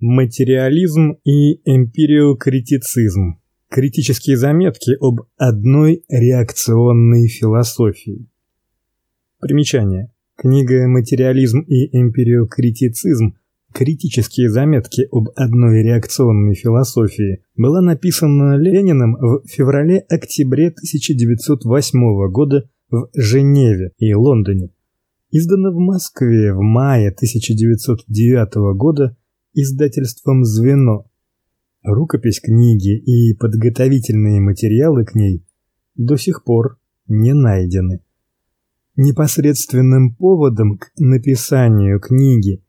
Материализм и эмпириокритицизм. Критические заметки об одной реакционной философии. Примечание. Книга Материализм и эмпириокритицизм. Критические заметки об одной реакционной философии была написана Лениным в феврале-октябре 1908 года в Женеве и Лондоне. Издана в Москве в мае 1909 года издательством Звено. Рукопись книги и подготовительные материалы к ней до сих пор не найдены. Непосредственным поводом к написанию книги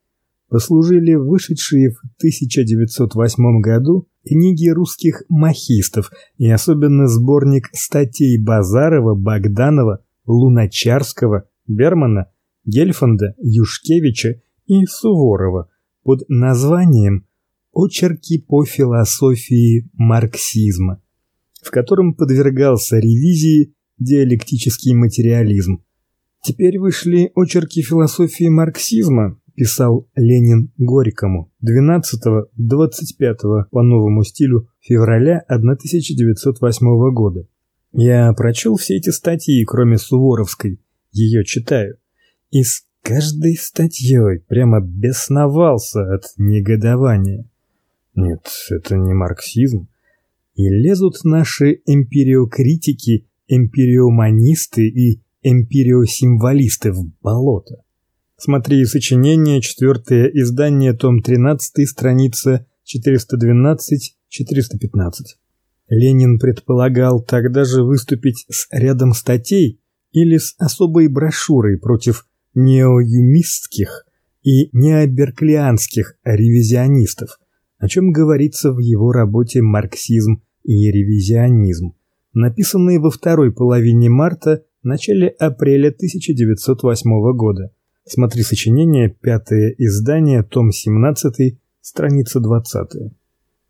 послужили вышедшие в 1908 году книги русских махистов и особенно сборник статей Базарова, Богданова, Луначарского, Бермана, Гельфанда, Юшкевича и Суворова под названием Очерки по философии марксизма, в котором подвергался ревизии диалектический материализм. Теперь вышли Очерки философии марксизма, писал Ленин Горькому 12-25 по новому стилю февраля 1908 года. Я прочел все эти статьи, кроме Суворовской, ее читаю. И с каждой статьей прямо бесновался от негодования. Нет, это не марксизм. И лезут наши эмпириокритики, эмпириоманисты и эмпириосимволисты в болото. Смотри сочинение, четвертое издание, том 13, страница 412-415. Ленин предполагал тогда же выступить с рядом статей или с особой брошюрой против неоюмистских и необерклианских ревизионистов, о чем говорится в его работе Марксизм и ревизионизм, написанной во второй половине марта, начале апреля 1908 года. Смотри сочинение, пятое издание, том 17, страница 20.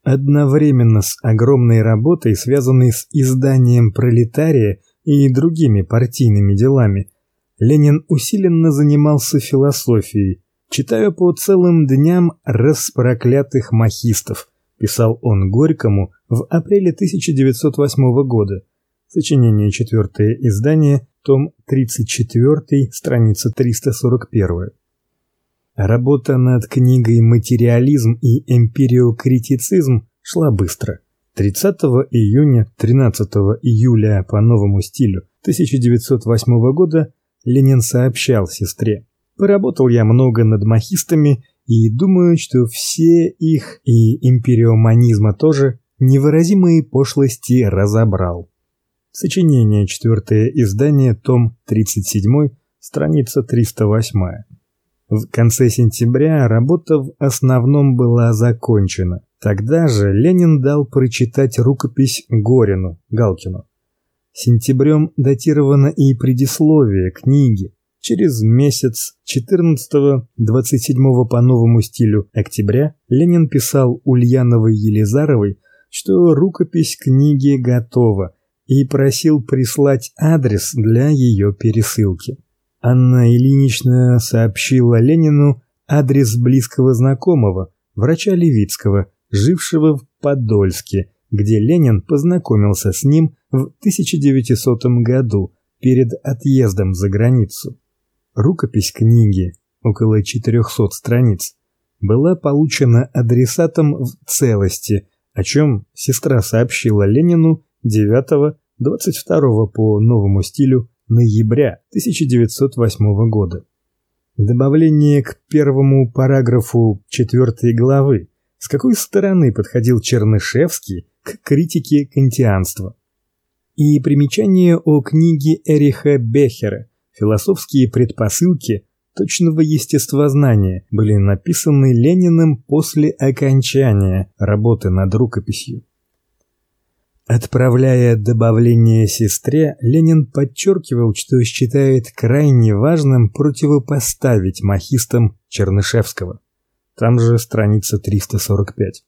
Одновременно с огромной работой, связанной с изданием Пролетария и другими партийными делами, Ленин усиленно занимался философией, читая по целым дням распроклятых махистов, писал он Горькому в апреле 1908 года. Сочинение четвертое издание, том 34, страница 341. Работа над книгой Материализм и эмпириокритицизм шла быстро. 30 июня 13 июля по новому стилю 1908 года Ленин сообщал сестре: "Поработал я много над махистами и думаю, что все их и империоманизма тоже невыразимые пошлости разобрал". Сочинение, четвертое издание, том 37, страница 308. В конце сентября работа в основном была закончена. Тогда же Ленин дал прочитать рукопись Горину, Галкину. Сентябрем датировано и предисловие книги. Через месяц, 14-27 по новому стилю октября, Ленин писал Ульяновой Елизаровой, что рукопись книги готова, и просил прислать адрес для ее пересылки. Анна Ильинична сообщила Ленину адрес близкого знакомого, врача Левицкого, жившего в Подольске, где Ленин познакомился с ним в 1900 году перед отъездом за границу. Рукопись книги, около 400 страниц, была получена адресатом в целости, о чем сестра сообщила Ленину 9-22 по новому стилю ноября 1908 года. Добавление к первому параграфу четвертой главы. С какой стороны подходил Чернышевский к критике кантианства? и примечание о книге Эриха Бехера «Философские предпосылки точного естествознания» были написаны Лениным после окончания работы над рукописью. Отправляя добавление сестре, Ленин подчеркивал, что считает крайне важным противопоставить махистам Чернышевского. Там же страница 345.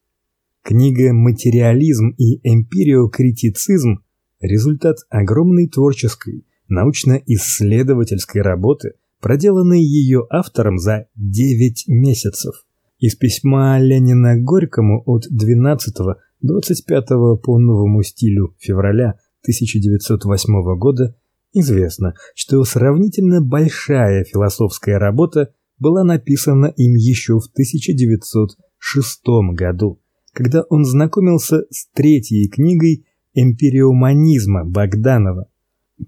Книга Материализм и эмпириокритицизм результат огромной творческой, научно-исследовательской работы, проделанной ее автором за 9 месяцев. Из письма Ленина Горькому от 12-25 по новому стилю февраля 1908 года известно, что сравнительно большая философская работа была написана им еще в 1906 году, когда он знакомился с третьей книгой эмпириоманизма Богданова.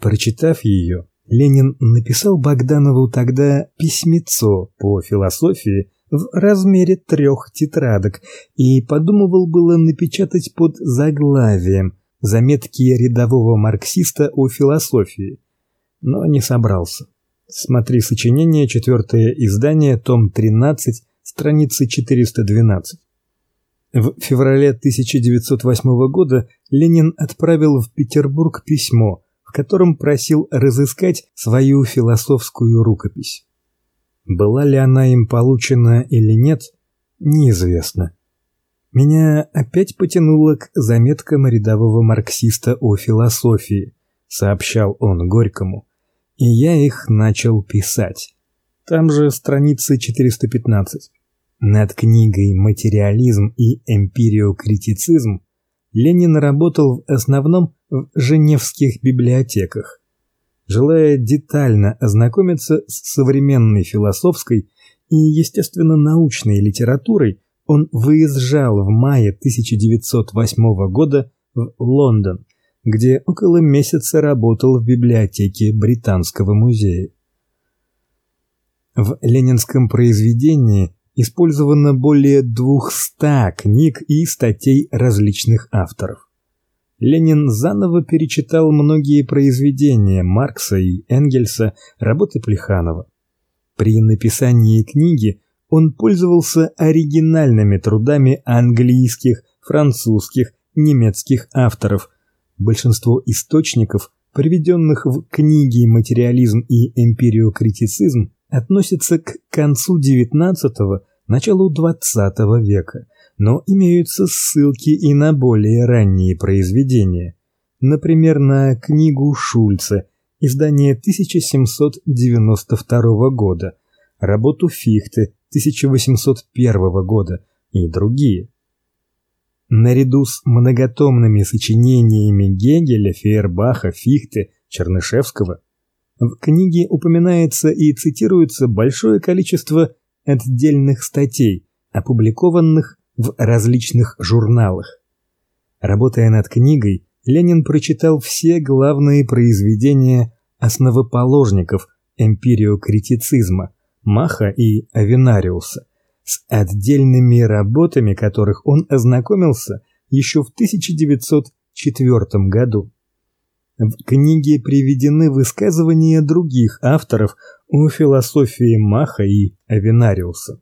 Прочитав ее, Ленин написал Богданову тогда письмецо по философии в размере трех тетрадок и подумывал было напечатать под заглавием заметки рядового марксиста о философии, но не собрался. Смотри сочинение, четвертое издание, том 13, страница 412. В феврале 1908 года Ленин отправил в Петербург письмо, в котором просил разыскать свою философскую рукопись. Была ли она им получена или нет, неизвестно. Меня опять потянуло к заметкам рядового марксиста о философии, сообщал он Горькому, и я их начал писать. Там же страница 415. Над книгой Материализм и эмпириокритицизм Ленин работал в основном в женевских библиотеках. Желая детально ознакомиться с современной философской и естественно научной литературой, он выезжал в мае 1908 года в Лондон, где около месяца работал в библиотеке Британского музея. В ленинском произведении использовано более 200 книг и статей различных авторов. Ленин заново перечитал многие произведения Маркса и Энгельса, работы Плеханова. При написании книги он пользовался оригинальными трудами английских, французских, немецких авторов. Большинство источников, приведенных в книге Материализм и эмпириокритицизм, относятся к концу XIX началу XX века, но имеются ссылки и на более ранние произведения. Например, на книгу Шульца, издание 1792 года, работу Фихте 1801 года и другие. Наряду с многотомными сочинениями Гегеля, Фейербаха, Фихте, Чернышевского в книге упоминается и цитируется большое количество отдельных статей, опубликованных в различных журналах. Работая над книгой, Ленин прочитал все главные произведения основоположников эмпириокритицизма Маха и Авенариуса, с отдельными работами которых он ознакомился еще в 1904 году. В книге приведены высказывания других авторов о философии Маха и Авенариуса.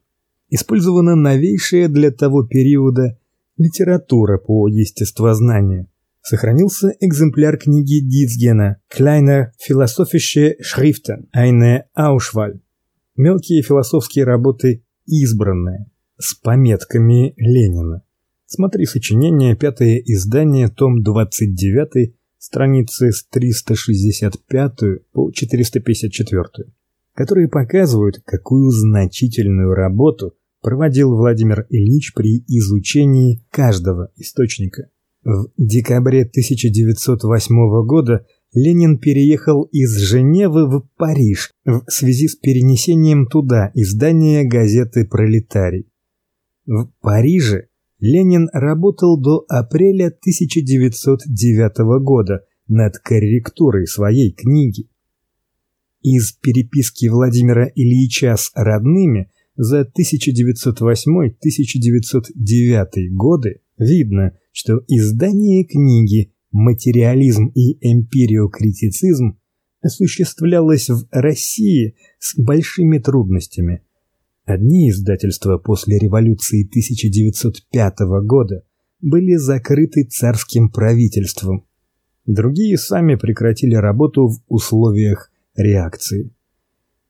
Использована новейшая для того периода литература по естествознанию. Сохранился экземпляр книги Дитцгена Kleine philosophische Schriften, eine Auswahl мелкие философские работы избранные с пометками Ленина. Смотри сочинение, пятое издание, том 29, страницы с 365 по 454, которые показывают, какую значительную работу проводил Владимир Ильич при изучении каждого источника. В декабре 1908 года Ленин переехал из Женевы в Париж в связи с перенесением туда издания газеты Пролетарий. В Париже Ленин работал до апреля 1909 года над корректурой своей книги. Из переписки Владимира Ильича с родными за 1908-1909 годы видно, что издание книги материализм и эмпириокритицизм осуществлялось в России с большими трудностями. Одни издательства после революции 1905 года были закрыты царским правительством. Другие сами прекратили работу в условиях реакции.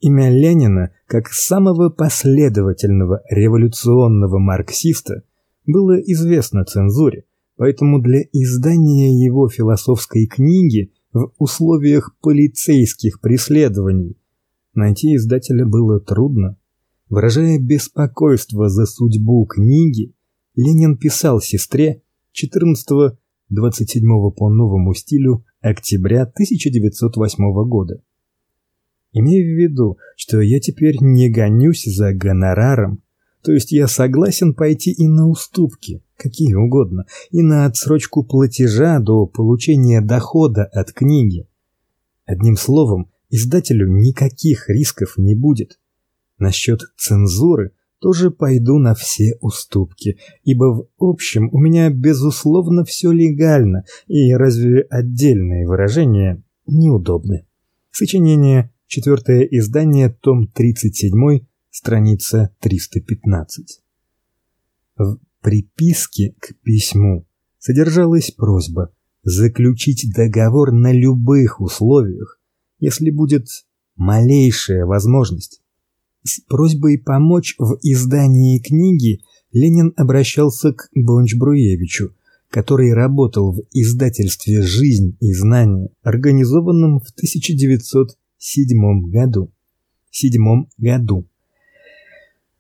Имя Ленина, как самого последовательного революционного марксиста, было известно цензуре, Поэтому для издания его философской книги в условиях полицейских преследований найти издателя было трудно. Выражая беспокойство за судьбу книги, Ленин писал сестре 14-27 по новому стилю октября 1908 года. Имея в виду, что я теперь не гонюсь за гонораром, то есть я согласен пойти и на уступки, какие угодно, и на отсрочку платежа до получения дохода от книги. Одним словом, издателю никаких рисков не будет. Насчет цензуры тоже пойду на все уступки, ибо в общем у меня безусловно все легально, и разве отдельные выражения неудобны. Сочинение Четвертое издание, том 37, страница 315. В приписке к письму содержалась просьба заключить договор на любых условиях, если будет малейшая возможность. С просьбой помочь в издании книги Ленин обращался к Бонч-Бруевичу, который работал в издательстве Жизнь и знания, организованном в 1900 седьмом году. Седьмом году.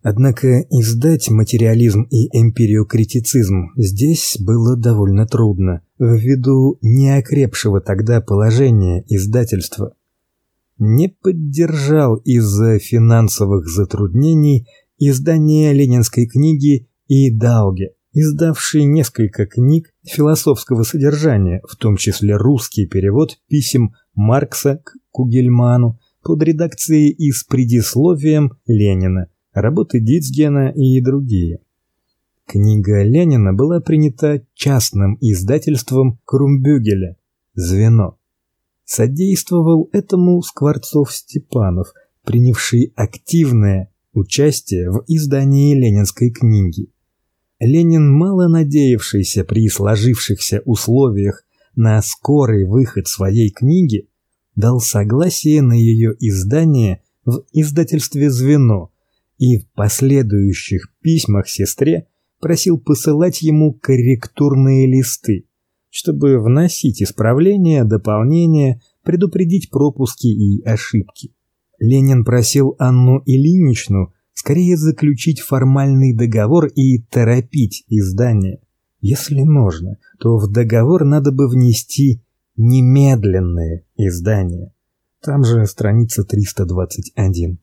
Однако издать материализм и эмпириокритицизм здесь было довольно трудно, ввиду неокрепшего тогда положения издательства. Не поддержал из-за финансовых затруднений издание ленинской книги и Дауге, издавший несколько книг философского содержания, в том числе русский перевод писем Маркса к Кугельману под редакцией и с предисловием Ленина, работы Дицгена и другие. Книга Ленина была принята частным издательством Крумбюгеля «Звено». Содействовал этому Скворцов-Степанов, принявший активное участие в издании ленинской книги. Ленин, мало надеявшийся при сложившихся условиях на скорый выход своей книги, дал согласие на ее издание в издательстве Звено и в последующих письмах сестре просил посылать ему корректурные листы, чтобы вносить исправления, дополнения, предупредить пропуски и ошибки. Ленин просил Анну Ильиничну скорее заключить формальный договор и торопить издание. Если можно, то в договор надо бы внести немедленное издание. Там же страница 321.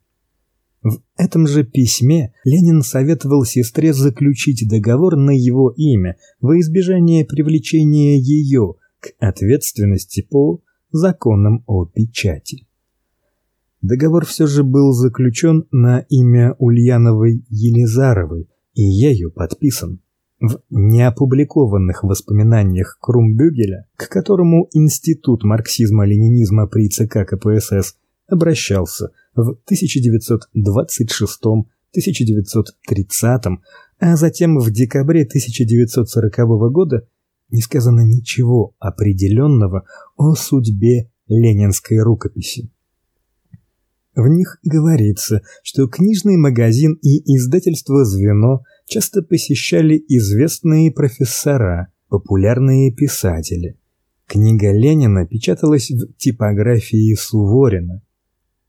В этом же письме Ленин советовал сестре заключить договор на его имя во избежание привлечения ее к ответственности по законам о печати. Договор все же был заключен на имя Ульяновой Елизаровой и ею подписан. В неопубликованных воспоминаниях Крумбюгеля, к которому Институт марксизма-ленинизма при ЦК КПСС обращался в 1926-1930, а затем в декабре 1940 года, не сказано ничего определенного о судьбе ленинской рукописи. В них говорится, что книжный магазин и издательство Звено часто посещали известные профессора, популярные писатели. Книга Ленина печаталась в типографии Суворина.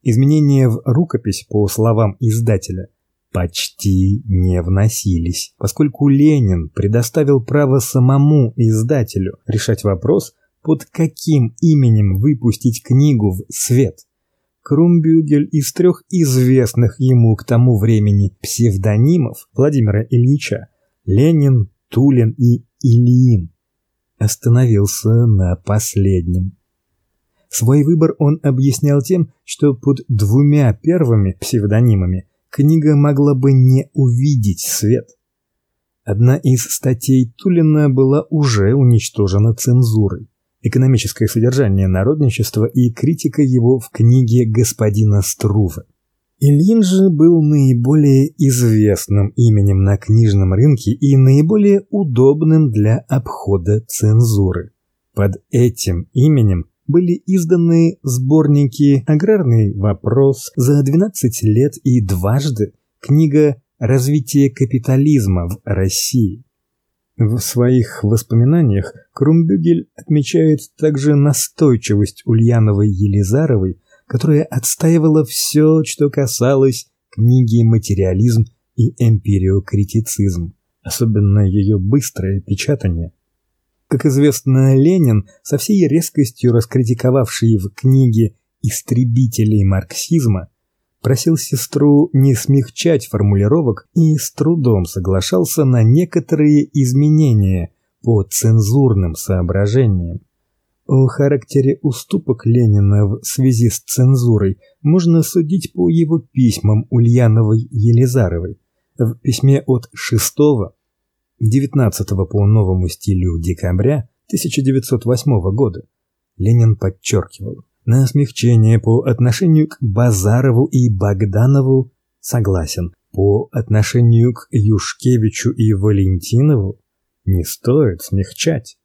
Изменения в рукопись, по словам издателя, почти не вносились, поскольку Ленин предоставил право самому издателю решать вопрос, под каким именем выпустить книгу в свет. Крумбюгель из трех известных ему к тому времени псевдонимов Владимира Ильича Ленин, Тулин и Ильин остановился на последнем. Свой выбор он объяснял тем, что под двумя первыми псевдонимами книга могла бы не увидеть свет. Одна из статей Тулина была уже уничтожена цензурой экономическое содержание народничества и критика его в книге господина Струве. Ильин же был наиболее известным именем на книжном рынке и наиболее удобным для обхода цензуры. Под этим именем были изданы сборники Аграрный вопрос за 12 лет и дважды книга Развитие капитализма в России. В своих воспоминаниях Крумбюгель отмечает также настойчивость Ульяновой Елизаровой, которая отстаивала все, что касалось книги «Материализм» и «Эмпириокритицизм», особенно ее быстрое печатание. Как известно, Ленин, со всей резкостью раскритиковавший в книге «Истребителей марксизма», просил сестру не смягчать формулировок и с трудом соглашался на некоторые изменения по цензурным соображениям. О характере уступок Ленина в связи с цензурой можно судить по его письмам Ульяновой Елизаровой. В письме от 6 19 по новому стилю декабря 1908 года Ленин подчеркивал: на смягчение по отношению к Базарову и Богданову согласен. По отношению к Юшкевичу и Валентинову не стоит смягчать.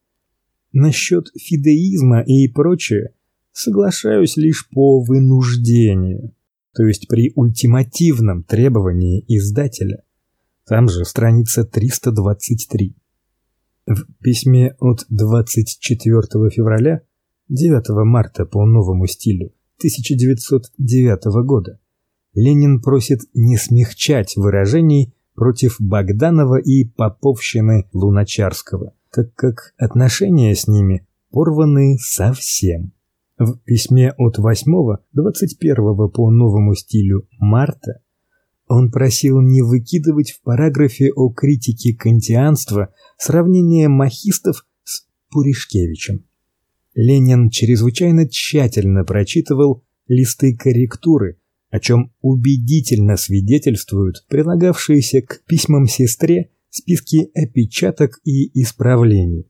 Насчет фидеизма и прочее соглашаюсь лишь по вынуждению, то есть при ультимативном требовании издателя. Там же страница 323. В письме от 24 февраля 9 марта по новому стилю 1909 года Ленин просит не смягчать выражений против Богданова и Поповщины Луначарского – так как отношения с ними порваны совсем. В письме от 8-21 по новому стилю марта он просил не выкидывать в параграфе о критике кантианства сравнение махистов с Пуришкевичем. Ленин чрезвычайно тщательно прочитывал листы корректуры, о чем убедительно свидетельствуют прилагавшиеся к письмам сестре списки опечаток и исправлений.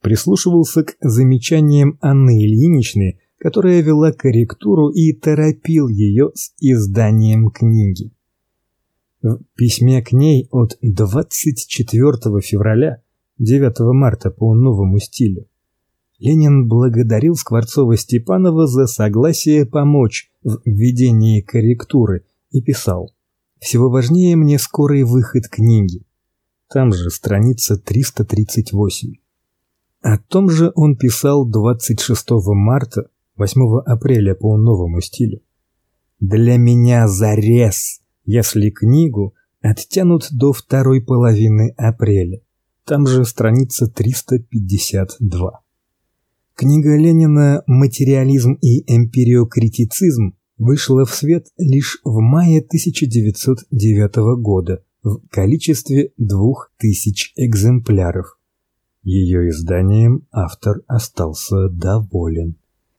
Прислушивался к замечаниям Анны Ильиничны, которая вела корректуру и торопил ее с изданием книги. В письме к ней от 24 февраля 9 марта по новому стилю Ленин благодарил Скворцова-Степанова за согласие помочь в введении корректуры и писал: всего важнее мне скорый выход книги. Там же страница 338. О том же он писал 26 марта, 8 апреля по новому стилю. Для меня зарез, если книгу оттянут до второй половины апреля. Там же страница 352. Книга Ленина Материализм и эмпириокритицизм вышла в свет лишь в мае 1909 года в количестве двух тысяч экземпляров. Ее изданием автор остался доволен.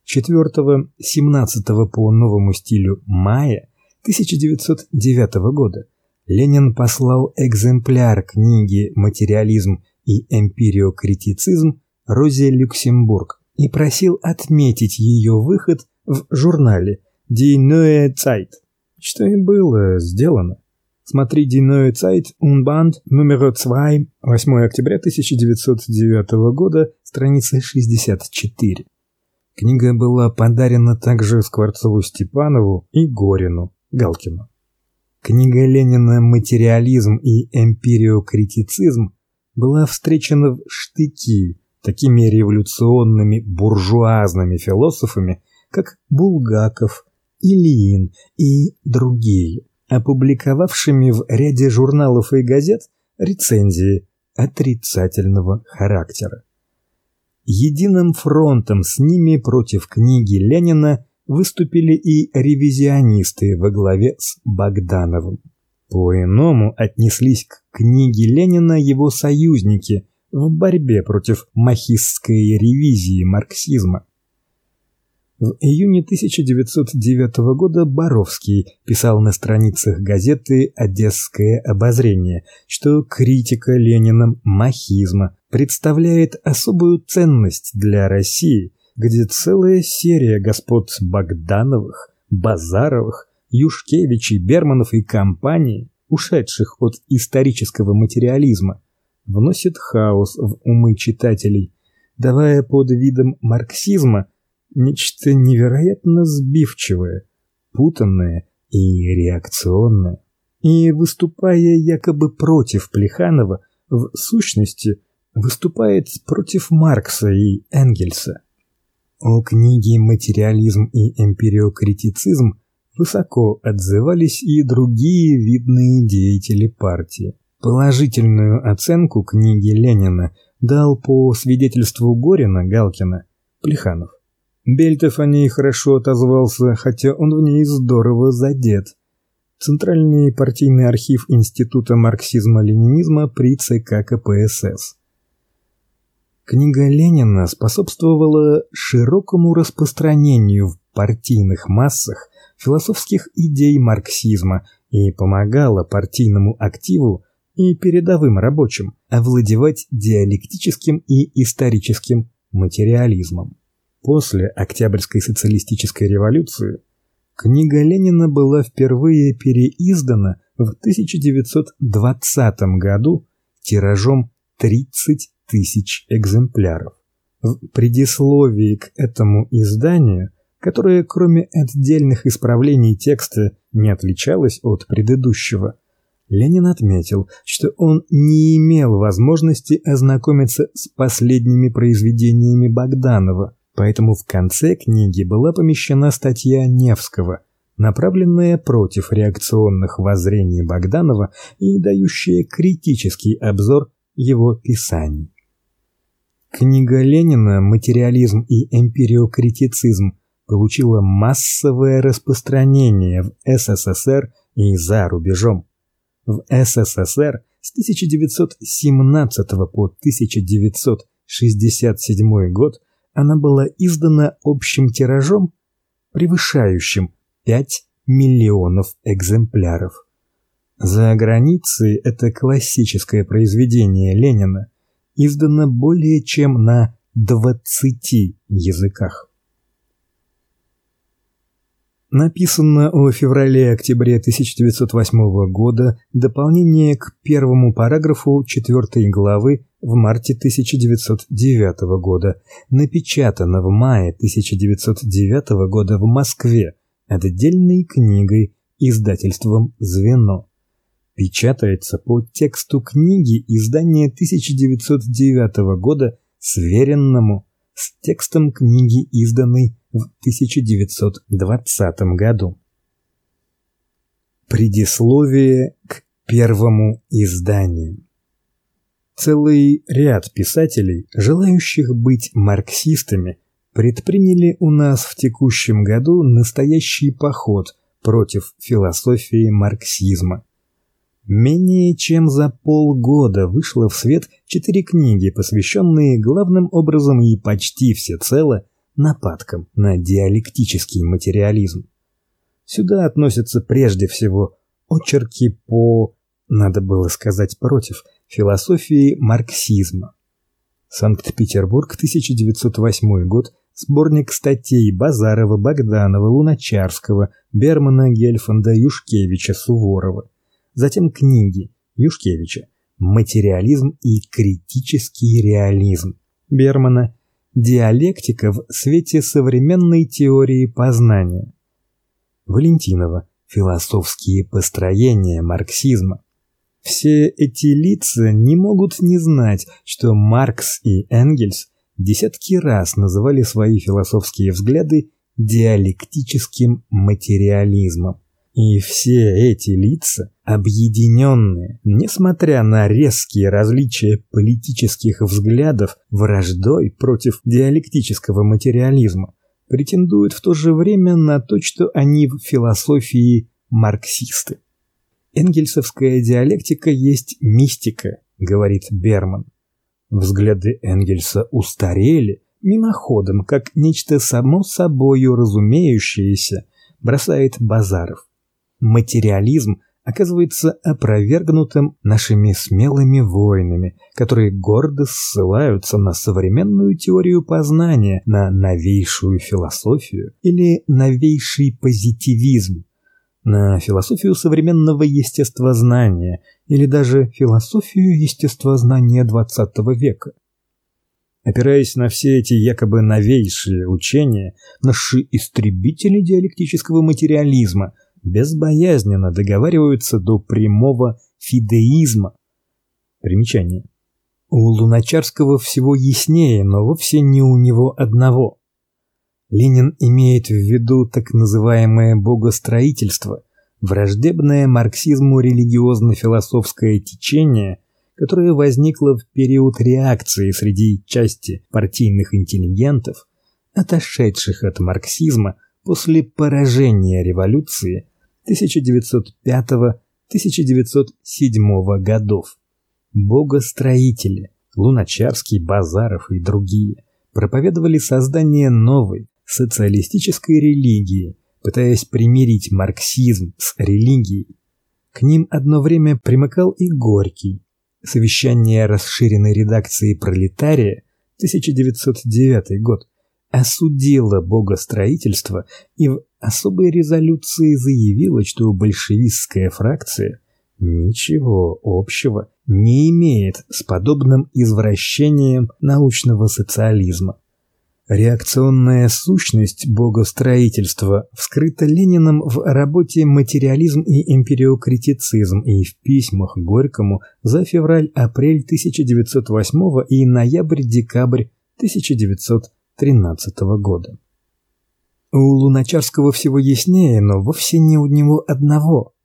4-17 по новому стилю мая 1909 года Ленин послал экземпляр книги Материализм и эмпириокритицизм Розе Люксембург и просил отметить ее выход в журнале Die Neue Zeit, что и было сделано. Смотри Die Neue Zeit Unband номер 2, 8 октября 1909 года, страница 64. Книга была подарена также Скворцову-Степанову и Горину Галкину. Книга Ленина «Материализм и эмпириокритицизм» была встречена в штыки такими революционными буржуазными философами, как Булгаков, Ильин и другие, опубликовавшими в ряде журналов и газет рецензии отрицательного характера. Единым фронтом с ними против книги Ленина выступили и ревизионисты во главе с Богдановым. По-иному отнеслись к книге Ленина его союзники в борьбе против махистской ревизии марксизма. В июне 1909 года Боровский писал на страницах газеты Одесское обозрение, что критика Лениным махизма представляет особую ценность для России, где целая серия господ Богдановых, Базаровых, Юшкевичей, Берманов и компании, ушедших от исторического материализма, вносит хаос в умы читателей, давая под видом марксизма нечто невероятно сбивчивое, путанное и реакционное. И выступая якобы против Плеханова, в сущности выступает против Маркса и Энгельса. О книге Материализм и эмпириокритицизм высоко отзывались и другие видные деятели партии. Положительную оценку книге Ленина дал по свидетельству Горина Галкина Плеханов. Бельтов о ней хорошо отозвался, хотя он в ней здорово задет. Центральный партийный архив Института марксизма-ленинизма при ЦК КПСС. Книга Ленина способствовала широкому распространению в партийных массах философских идей марксизма и помогала партийному активу и передовым рабочим овладевать диалектическим и историческим материализмом. После Октябрьской социалистической революции книга Ленина была впервые переиздана в 1920 году тиражом 30 тысяч экземпляров. В предисловии к этому изданию, которое кроме отдельных исправлений текста не отличалось от предыдущего, Ленин отметил, что он не имел возможности ознакомиться с последними произведениями Богданова, поэтому в конце книги была помещена статья Невского, направленная против реакционных воззрений Богданова и дающая критический обзор его писаний. Книга Ленина «Материализм и эмпириокритицизм» получила массовое распространение в СССР и за рубежом. В СССР с 1917 по 1967 год она была издана общим тиражом, превышающим 5 миллионов экземпляров. За границей это классическое произведение Ленина издано более чем на 20 языках. Написано о феврале-октябре 1908 года дополнение к первому параграфу 4 главы в марте 1909 года, напечатано в мае 1909 года в Москве отдельной книгой издательством Звено печатается по тексту книги издания 1909 года, сверенному с текстом книги, изданной в 1920 году. Предисловие к первому изданию. Целый ряд писателей, желающих быть марксистами, предприняли у нас в текущем году настоящий поход против философии марксизма. Менее чем за полгода вышло в свет четыре книги, посвященные главным образом и почти всецело нападкам на диалектический материализм. Сюда относятся прежде всего очерки по, надо было сказать против, философии марксизма. Санкт-Петербург, 1908 год, сборник статей Базарова, Богданова, Луначарского, Бермана, Гельфанда, Юшкевича, Суворова затем книги Юшкевича «Материализм и критический реализм» Бермана, «Диалектика в свете современной теории познания» Валентинова, «Философские построения марксизма». Все эти лица не могут не знать, что Маркс и Энгельс десятки раз называли свои философские взгляды диалектическим материализмом. И все эти лица, объединенные, несмотря на резкие различия политических взглядов, враждой против диалектического материализма, претендуют в то же время на то, что они в философии марксисты. Энгельсовская диалектика есть мистика, говорит Берман. Взгляды Энгельса устарели мимоходом, как нечто само собою разумеющееся, бросает Базаров материализм оказывается опровергнутым нашими смелыми воинами, которые гордо ссылаются на современную теорию познания, на новейшую философию или новейший позитивизм, на философию современного естествознания или даже философию естествознания XX века. Опираясь на все эти якобы новейшие учения, наши истребители диалектического материализма – безбоязненно договариваются до прямого фидеизма. Примечание. У Луначарского всего яснее, но вовсе не у него одного. Ленин имеет в виду так называемое богостроительство, враждебное марксизму религиозно-философское течение, которое возникло в период реакции среди части партийных интеллигентов, отошедших от марксизма после поражения революции 1905-1907 годов. Богостроители Луначарский, Базаров и другие проповедовали создание новой социалистической религии, пытаясь примирить марксизм с религией. К ним одно время примыкал и Горький. Совещание расширенной редакции Пролетария 1909 год осудило богостроительство и в особой резолюции заявила, что большевистская фракция ничего общего не имеет с подобным извращением научного социализма. Реакционная сущность богостроительства вскрыта Лениным в работе Материализм и империокритицизм и в письмах Горькому за февраль-апрель 1908 и ноябрь-декабрь 1913 года. У Луначарского всего яснее, но вовсе не у него одного.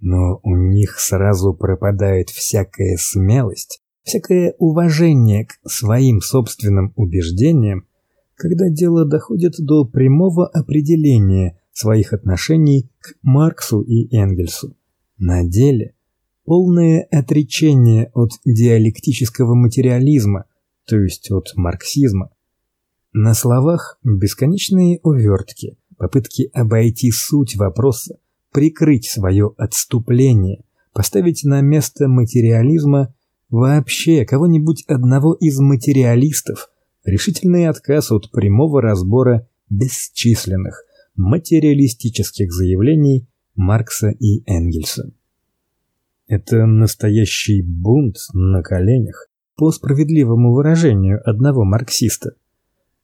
Но у них сразу пропадает всякая смелость, всякое уважение к своим собственным убеждениям, когда дело доходит до прямого определения своих отношений к Марксу и Энгельсу. На деле полное отречение от диалектического материализма, то есть от марксизма, на словах бесконечные увертки, попытки обойти суть вопроса, прикрыть свое отступление, поставить на место материализма вообще кого-нибудь одного из материалистов, решительный отказ от прямого разбора бесчисленных материалистических заявлений Маркса и Энгельса. Это настоящий бунт на коленях, по справедливому выражению одного марксиста.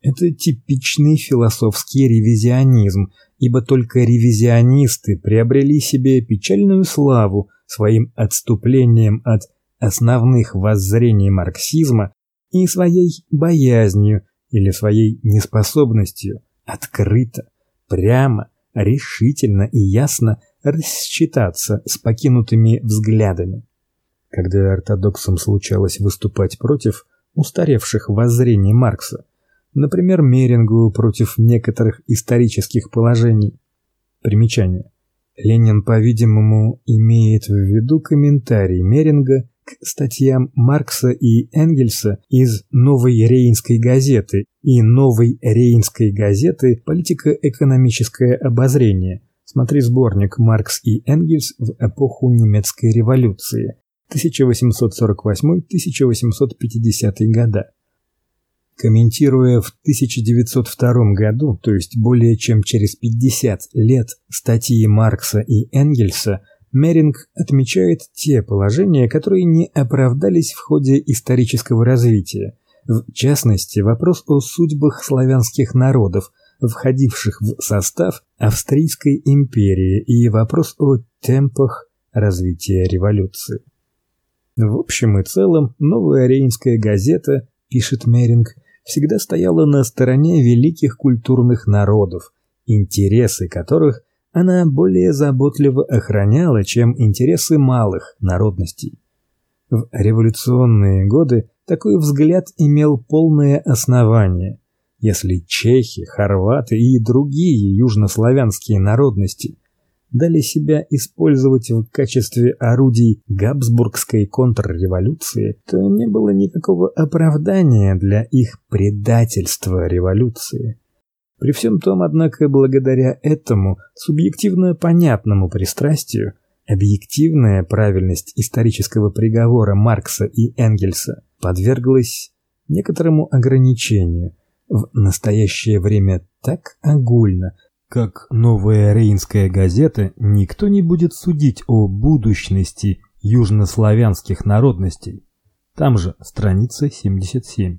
Это типичный философский ревизионизм, ибо только ревизионисты приобрели себе печальную славу своим отступлением от основных воззрений марксизма и своей боязнью или своей неспособностью открыто, прямо, решительно и ясно рассчитаться с покинутыми взглядами. Когда ортодоксам случалось выступать против устаревших воззрений Маркса, например, Мерингу против некоторых исторических положений. Примечание. Ленин, по-видимому, имеет в виду комментарий Меринга к статьям Маркса и Энгельса из Новой Рейнской газеты и Новой Рейнской газеты Политико-экономическое обозрение. Смотри сборник Маркс и Энгельс в эпоху немецкой революции 1848-1850 года комментируя в 1902 году, то есть более чем через 50 лет, статьи Маркса и Энгельса, Меринг отмечает те положения, которые не оправдались в ходе исторического развития. В частности, вопрос о судьбах славянских народов, входивших в состав Австрийской империи, и вопрос о темпах развития революции. В общем и целом, Новая Рейнская газета, пишет Меринг, всегда стояла на стороне великих культурных народов, интересы которых она более заботливо охраняла, чем интересы малых народностей. В революционные годы такой взгляд имел полное основание. Если чехи, хорваты и другие южнославянские народности дали себя использовать в качестве орудий Габсбургской контрреволюции, то не было никакого оправдания для их предательства революции. При всем том, однако, благодаря этому субъективно понятному пристрастию, объективная правильность исторического приговора Маркса и Энгельса подверглась некоторому ограничению. В настоящее время так огульно как новая Рейнская газета, никто не будет судить о будущности южнославянских народностей. Там же страница 77.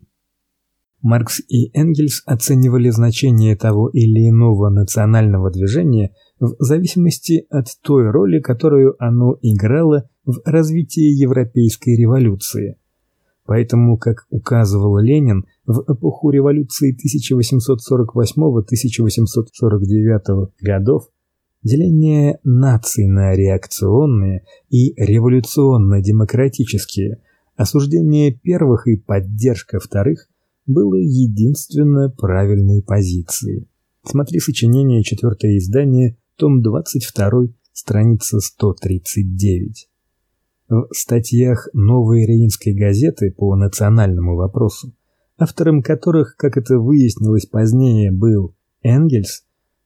Маркс и Энгельс оценивали значение того или иного национального движения в зависимости от той роли, которую оно играло в развитии европейской революции. Поэтому, как указывал Ленин, в эпоху революции 1848-1849 годов деление наций на реакционные и революционно-демократические, осуждение первых и поддержка вторых было единственно правильной позицией. Смотри сочинение четвертое издание, том 22, страница 139. В статьях Новой Рейнской газеты по национальному вопросу, автором которых, как это выяснилось позднее, был Энгельс,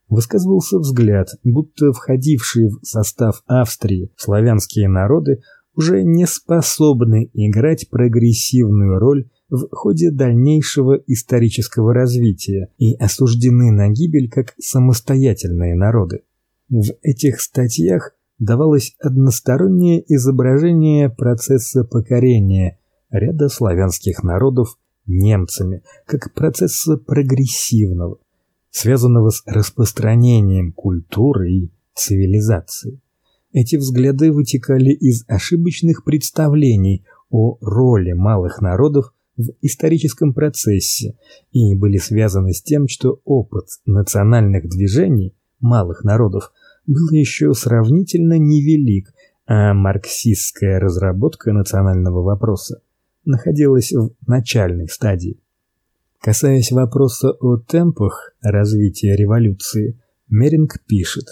высказывался взгляд, будто входившие в состав Австрии славянские народы уже не способны играть прогрессивную роль в ходе дальнейшего исторического развития и осуждены на гибель как самостоятельные народы. В этих статьях давалось одностороннее изображение процесса покорения ряда славянских народов немцами, как процесса прогрессивного, связанного с распространением культуры и цивилизации. Эти взгляды вытекали из ошибочных представлений о роли малых народов в историческом процессе и были связаны с тем, что опыт национальных движений малых народов был еще сравнительно невелик, а марксистская разработка национального вопроса находилась в начальной стадии. Касаясь вопроса о темпах развития революции, Меринг пишет: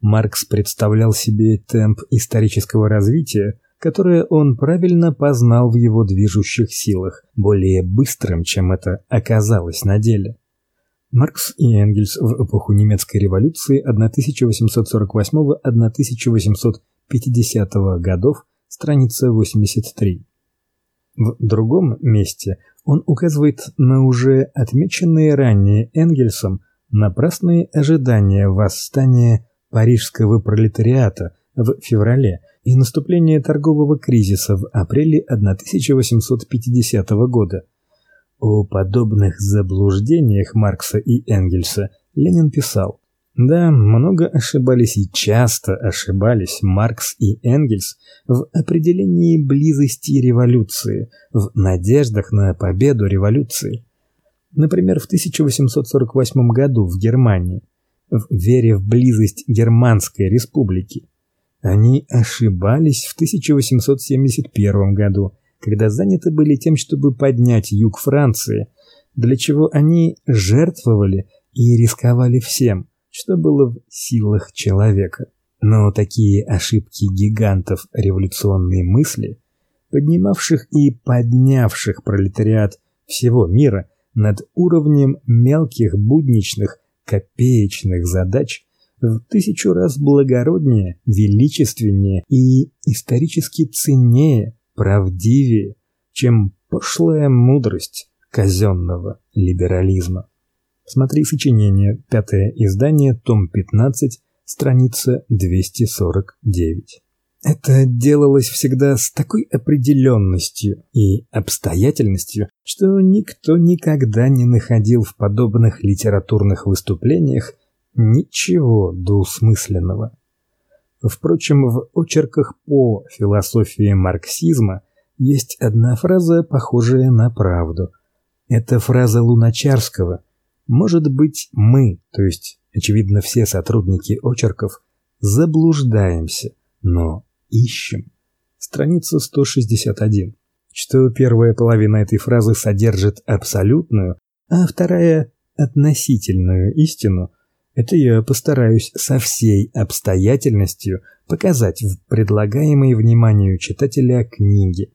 Маркс представлял себе темп исторического развития которое он правильно познал в его движущих силах, более быстрым, чем это оказалось на деле. Маркс и Энгельс в эпоху немецкой революции 1848-1850 годов, страница 83. В другом месте он указывает на уже отмеченные ранее Энгельсом напрасные ожидания восстания парижского пролетариата в феврале и наступление торгового кризиса в апреле 1850 года. О подобных заблуждениях Маркса и Энгельса Ленин писал: да, много ошибались и часто ошибались Маркс и Энгельс в определении близости революции, в надеждах на победу революции. Например, в 1848 году в Германии, в вере в близость Германской республики. Они ошибались в 1871 году, когда заняты были тем, чтобы поднять юг Франции, для чего они жертвовали и рисковали всем, что было в силах человека. Но такие ошибки гигантов революционной мысли, поднимавших и поднявших пролетариат всего мира над уровнем мелких будничных копеечных задач, в тысячу раз благороднее, величественнее и исторически ценнее, правдивее, чем пошлая мудрость казенного либерализма. Смотри сочинение, пятое издание, том 15, страница 249. Это делалось всегда с такой определенностью и обстоятельностью, что никто никогда не находил в подобных литературных выступлениях Ничего двусмысленного. Впрочем, в очерках по философии марксизма есть одна фраза, похожая на правду. Это фраза Луначарского. Может быть, мы, то есть, очевидно, все сотрудники очерков, заблуждаемся, но ищем. Страница 161. Что первая половина этой фразы содержит абсолютную, а вторая относительную истину, это я постараюсь со всей обстоятельностью показать в предлагаемой вниманию читателя книге.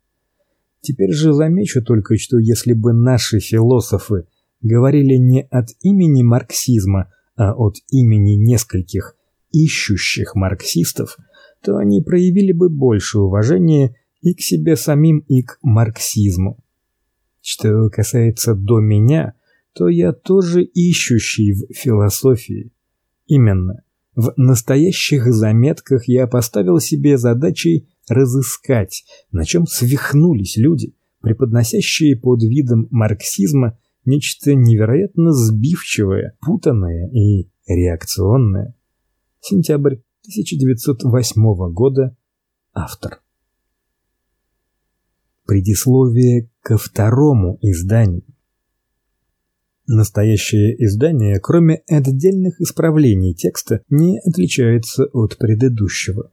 Теперь же замечу только, что если бы наши философы говорили не от имени марксизма, а от имени нескольких ищущих марксистов, то они проявили бы больше уважения и к себе самим, и к марксизму. Что касается до меня, то я тоже ищущий в философии. Именно в настоящих заметках я поставил себе задачей разыскать, на чем свихнулись люди, преподносящие под видом марксизма нечто невероятно сбивчивое, путанное и реакционное. Сентябрь 1908 года. Автор. Предисловие ко второму изданию. Настоящее издание, кроме отдельных исправлений текста, не отличается от предыдущего.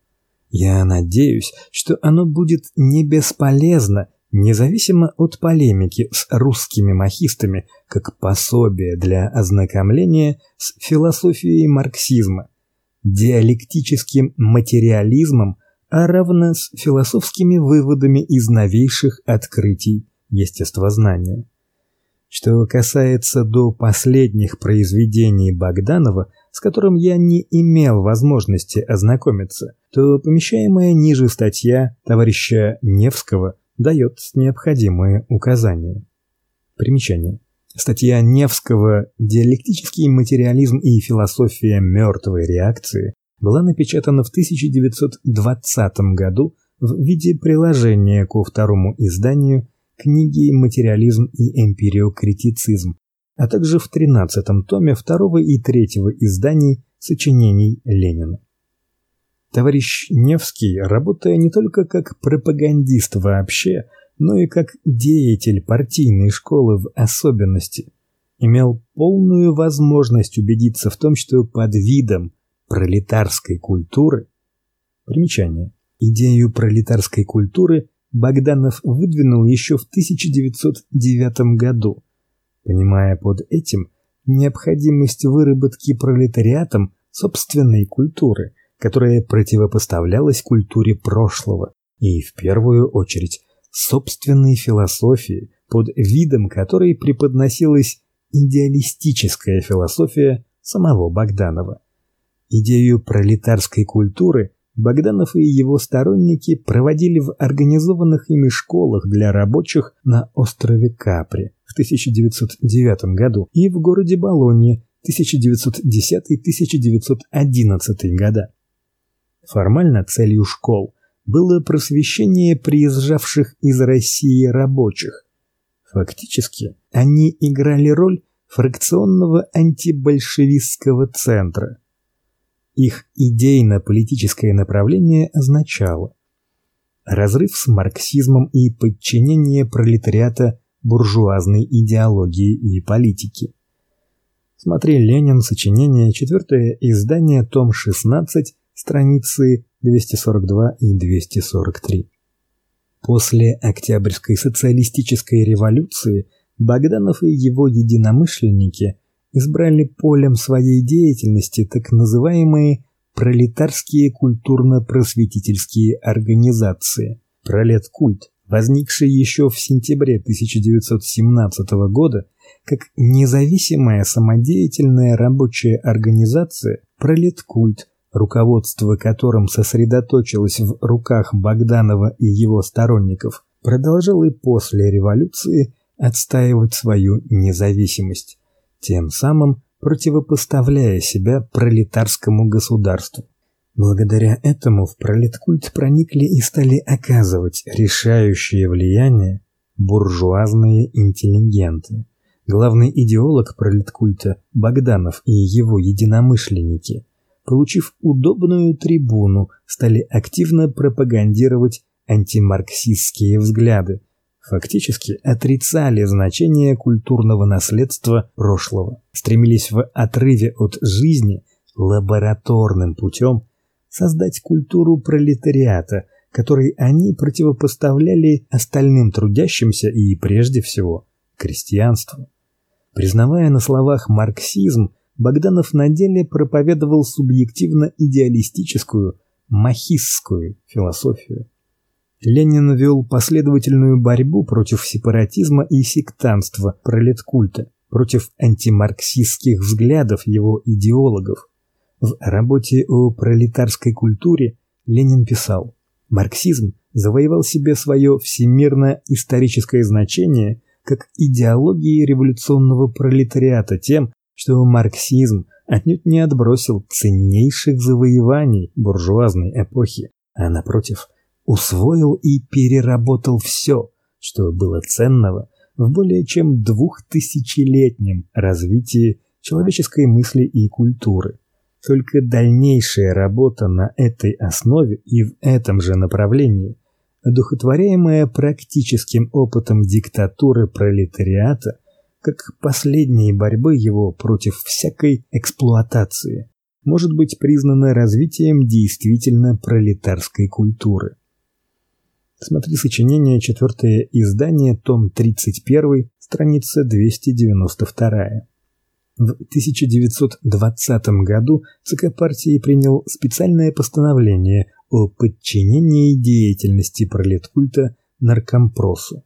Я надеюсь, что оно будет не бесполезно, независимо от полемики с русскими махистами, как пособие для ознакомления с философией марксизма, диалектическим материализмом, а равно с философскими выводами из новейших открытий естествознания. Что касается до последних произведений Богданова, с которым я не имел возможности ознакомиться, то помещаемая ниже статья товарища Невского дает необходимые указания. Примечание. Статья Невского «Диалектический материализм и философия мертвой реакции» была напечатана в 1920 году в виде приложения ко второму изданию книги «Материализм и эмпириокритицизм», а также в 13-м томе второго и третьего изданий сочинений Ленина. Товарищ Невский, работая не только как пропагандист вообще, но и как деятель партийной школы в особенности, имел полную возможность убедиться в том, что под видом пролетарской культуры примечание идею пролетарской культуры Богданов выдвинул еще в 1909 году, понимая под этим необходимость выработки пролетариатом собственной культуры, которая противопоставлялась культуре прошлого и в первую очередь собственной философии, под видом которой преподносилась идеалистическая философия самого Богданова. Идею пролетарской культуры Богданов и его сторонники проводили в организованных ими школах для рабочих на острове Капри в 1909 году и в городе Болонье 1910-1911 года. Формально целью школ было просвещение приезжавших из России рабочих. Фактически они играли роль фракционного антибольшевистского центра. Их идейно-политическое направление означало разрыв с марксизмом и подчинение пролетариата буржуазной идеологии и политике. Смотри Ленин, сочинение, четвертое издание, том 16, страницы 242 и 243. После Октябрьской социалистической революции Богданов и его единомышленники избрали полем своей деятельности так называемые пролетарские культурно-просветительские организации. Пролеткульт, возникший еще в сентябре 1917 года как независимая самодеятельная рабочая организация, Пролеткульт, руководство которым сосредоточилось в руках Богданова и его сторонников, продолжал и после революции отстаивать свою независимость тем самым противопоставляя себя пролетарскому государству. Благодаря этому в пролеткульт проникли и стали оказывать решающее влияние буржуазные интеллигенты. Главный идеолог пролеткульта Богданов и его единомышленники, получив удобную трибуну, стали активно пропагандировать антимарксистские взгляды, фактически отрицали значение культурного наследства прошлого, стремились в отрыве от жизни лабораторным путем создать культуру пролетариата, которой они противопоставляли остальным трудящимся и прежде всего крестьянству. Признавая на словах марксизм, Богданов на деле проповедовал субъективно-идеалистическую, махистскую философию. Ленин вел последовательную борьбу против сепаратизма и сектантства пролеткульта, против антимарксистских взглядов его идеологов. В работе о пролетарской культуре Ленин писал: "Марксизм завоевал себе свое всемирно-историческое значение как идеология революционного пролетариата тем, что марксизм отнюдь не отбросил ценнейших завоеваний буржуазной эпохи, а напротив, усвоил и переработал все, что было ценного в более чем двухтысячелетнем развитии человеческой мысли и культуры. Только дальнейшая работа на этой основе и в этом же направлении, одухотворяемая практическим опытом диктатуры пролетариата, как последней борьбы его против всякой эксплуатации, может быть признано развитием действительно пролетарской культуры. Смотри сочинение, четвертое издание, том 31, страница 292. В 1920 году ЦК партии принял специальное постановление о подчинении деятельности пролеткульта наркомпросу.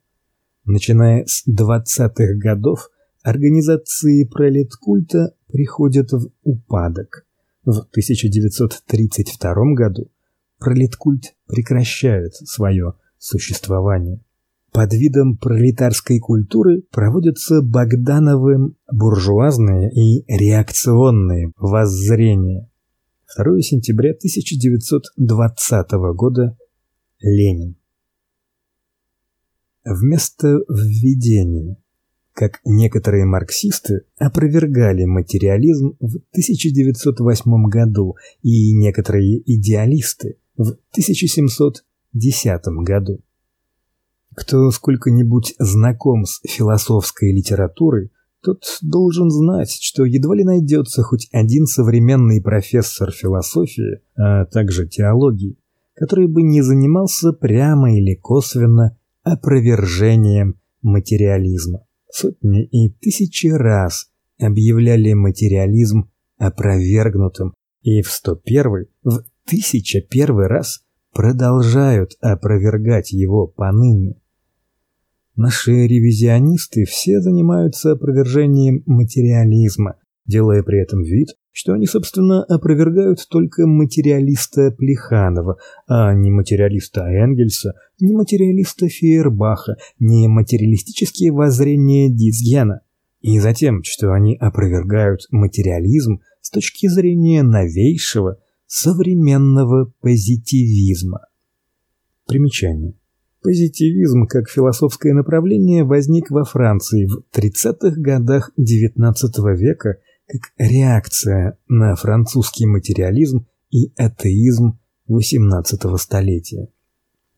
Начиная с 20-х годов организации пролеткульта приходят в упадок. В 1932 году пролеткульт прекращает свое существования. Под видом пролетарской культуры проводятся Богдановым буржуазные и реакционные воззрения. 2 сентября 1920 года. Ленин. Вместо введения, как некоторые марксисты опровергали материализм в 1908 году и некоторые идеалисты в 1700 2010 году. Кто сколько-нибудь знаком с философской литературой, тот должен знать, что едва ли найдется хоть один современный профессор философии, а также теологии, который бы не занимался прямо или косвенно опровержением материализма. Сотни и тысячи раз объявляли материализм опровергнутым, и в 101 в 1001 раз продолжают опровергать его поныне. Наши ревизионисты все занимаются опровержением материализма, делая при этом вид, что они, собственно, опровергают только материалиста Плеханова, а не материалиста Энгельса, не материалиста Фейербаха, не материалистические воззрения Дицгена. И затем, что они опровергают материализм с точки зрения новейшего современного позитивизма. Примечание. Позитивизм как философское направление возник во Франции в 30-х годах XIX века как реакция на французский материализм и атеизм XVIII столетия.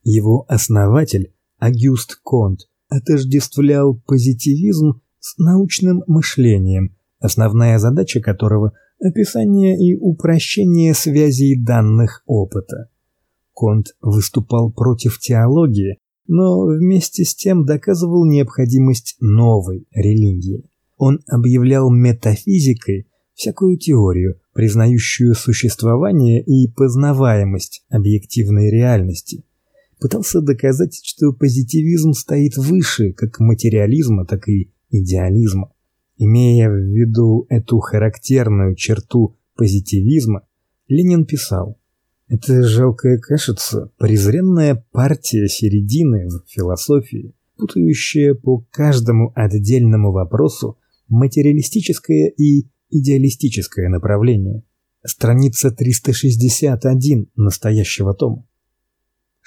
Его основатель Агюст Конт отождествлял позитивизм с научным мышлением, основная задача которого описание и упрощение связей данных опыта. Конт выступал против теологии, но вместе с тем доказывал необходимость новой религии. Он объявлял метафизикой всякую теорию, признающую существование и познаваемость объективной реальности. Пытался доказать, что позитивизм стоит выше как материализма, так и идеализма. Имея в виду эту характерную черту позитивизма, Ленин писал: "Это жалкая кашица, презренная партия середины в философии, путающая по каждому отдельному вопросу материалистическое и идеалистическое направление". Страница 361 настоящего тома.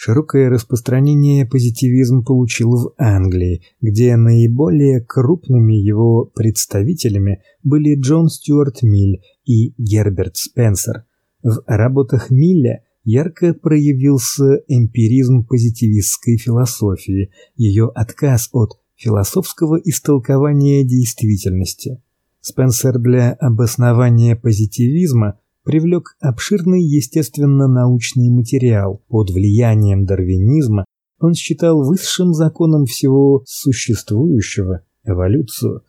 Широкое распространение позитивизм получил в Англии, где наиболее крупными его представителями были Джон Стюарт Миль и Герберт Спенсер. В работах Милля ярко проявился эмпиризм позитивистской философии, ее отказ от философского истолкования действительности. Спенсер для обоснования позитивизма привлек обширный естественно-научный материал. Под влиянием дарвинизма он считал высшим законом всего существующего эволюцию,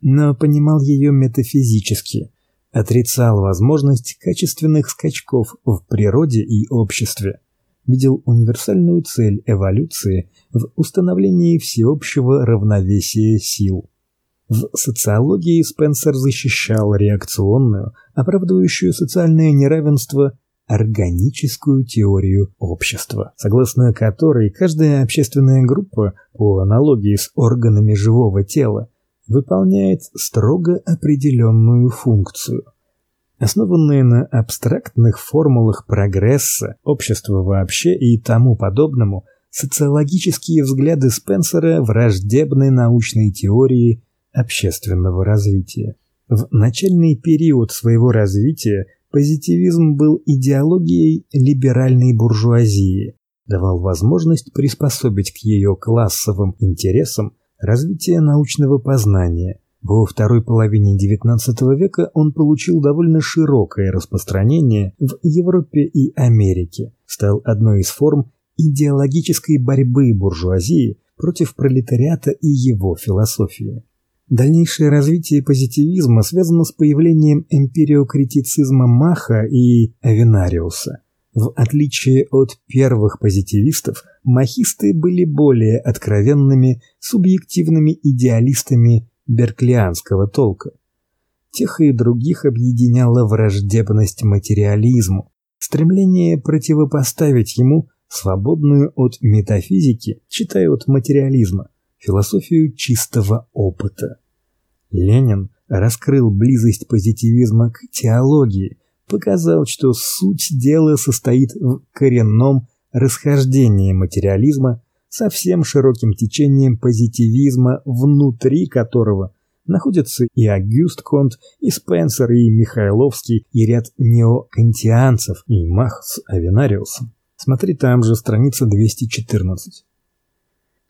но понимал ее метафизически, отрицал возможность качественных скачков в природе и обществе, видел универсальную цель эволюции в установлении всеобщего равновесия сил. В социологии Спенсер защищал реакционную, оправдывающую социальное неравенство органическую теорию общества, согласно которой каждая общественная группа, по аналогии с органами живого тела, выполняет строго определенную функцию. Основанные на абстрактных формулах прогресса, общества вообще и тому подобному, социологические взгляды Спенсера враждебны научной теории общественного развития. В начальный период своего развития позитивизм был идеологией либеральной буржуазии, давал возможность приспособить к ее классовым интересам развитие научного познания, Во второй половине XIX века он получил довольно широкое распространение в Европе и Америке, стал одной из форм идеологической борьбы буржуазии против пролетариата и его философии. Дальнейшее развитие позитивизма связано с появлением эмпириокритицизма Маха и Авенариуса. В отличие от первых позитивистов, махисты были более откровенными, субъективными идеалистами берклианского толка. Тех и других объединяла враждебность материализму, стремление противопоставить ему свободную от метафизики, читая от материализма, философию чистого опыта. Ленин раскрыл близость позитивизма к теологии, показал, что суть дела состоит в коренном расхождении материализма со всем широким течением позитивизма, внутри которого находятся и Агюст Конт, и Спенсер, и Михайловский, и ряд неокантианцев, и Мах с Авенариусом. Смотри там же страница 214.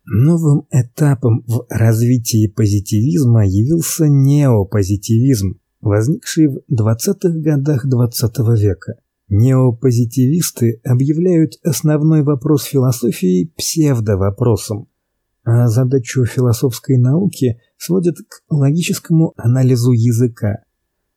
Новым этапом в развитии позитивизма явился неопозитивизм, возникший в 20-х годах XX -го века. Неопозитивисты объявляют основной вопрос философии псевдовопросом, а задачу философской науки сводят к логическому анализу языка.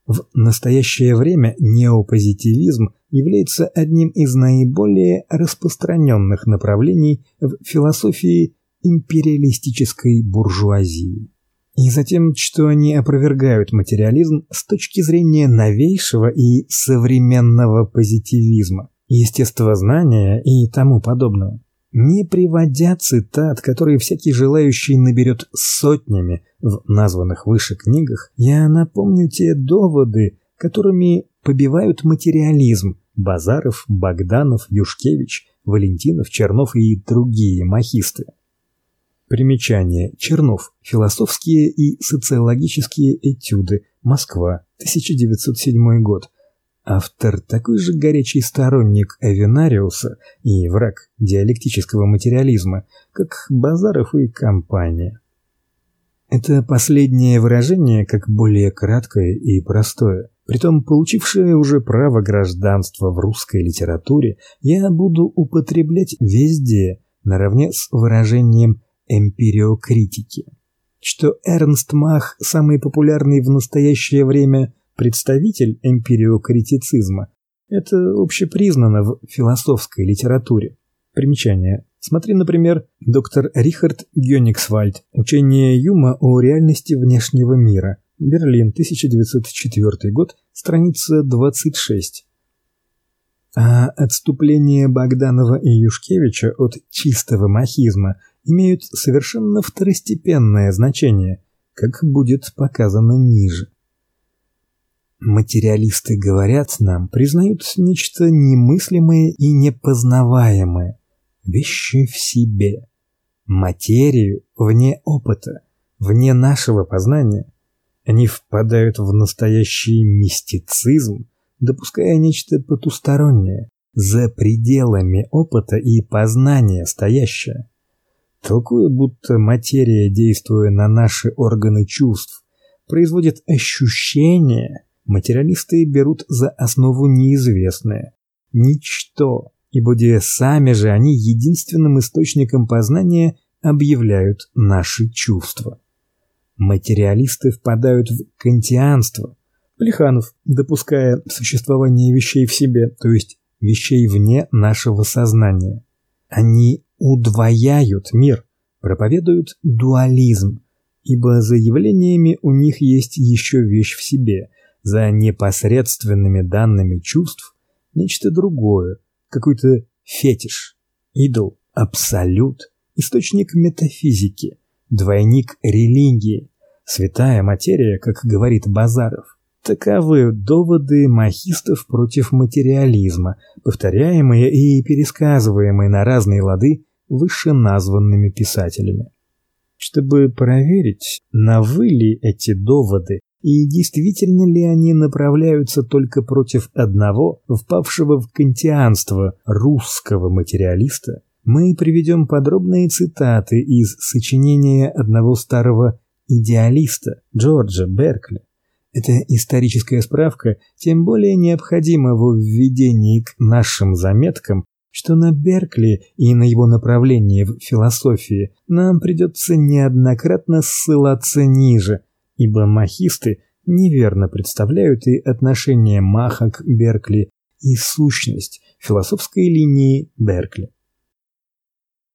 В настоящее время неопозитивизм является одним из наиболее распространенных направлений в философии империалистической буржуазии. И затем, что они опровергают материализм с точки зрения новейшего и современного позитивизма, естествознания и тому подобного. Не приводя цитат, которые всякий желающий наберет сотнями в названных выше книгах, я напомню те доводы, которыми побивают материализм Базаров, Богданов, Юшкевич, Валентинов, Чернов и другие махисты. Примечание. Чернов. Философские и социологические этюды. Москва. 1907 год. Автор такой же горячий сторонник Авенариуса и враг диалектического материализма, как Базаров и компания. Это последнее выражение как более краткое и простое. Притом, получившее уже право гражданства в русской литературе, я буду употреблять везде, наравне с выражением эмпириокритики. Что Эрнст Мах самый популярный в настоящее время представитель эмпириокритицизма, это общепризнано в философской литературе. Примечание. Смотри, например, доктор Рихард Гёниксвальд. Учение Юма о реальности внешнего мира. Берлин, 1904 год, страница 26. А отступление Богданова и Юшкевича от чистого махизма имеют совершенно второстепенное значение, как будет показано ниже. Материалисты говорят нам, признают нечто немыслимое и непознаваемое, вещи в себе, материю вне опыта, вне нашего познания. Они впадают в настоящий мистицизм, допуская нечто потустороннее, за пределами опыта и познания стоящее. Толкуя, будто материя, действуя на наши органы чувств, производит ощущение, материалисты берут за основу неизвестное, ничто, ибо сами же они единственным источником познания объявляют наши чувства. Материалисты впадают в кантианство. Плеханов, допуская существование вещей в себе, то есть вещей вне нашего сознания. Они удвояют мир, проповедуют дуализм, ибо за явлениями у них есть еще вещь в себе, за непосредственными данными чувств нечто другое, какой-то фетиш, идол, абсолют, источник метафизики, двойник религии, святая материя, как говорит Базаров. Таковы доводы махистов против материализма, повторяемые и пересказываемые на разные лады вышеназванными писателями. Чтобы проверить, навы ли эти доводы и действительно ли они направляются только против одного, впавшего в кантианство русского материалиста, мы приведем подробные цитаты из сочинения одного старого идеалиста Джорджа Беркли. Эта историческая справка тем более необходима в введении к нашим заметкам, что на Беркли и на его направление в философии нам придется неоднократно ссылаться ниже, ибо махисты неверно представляют и отношение Маха к Беркли, и сущность философской линии Беркли.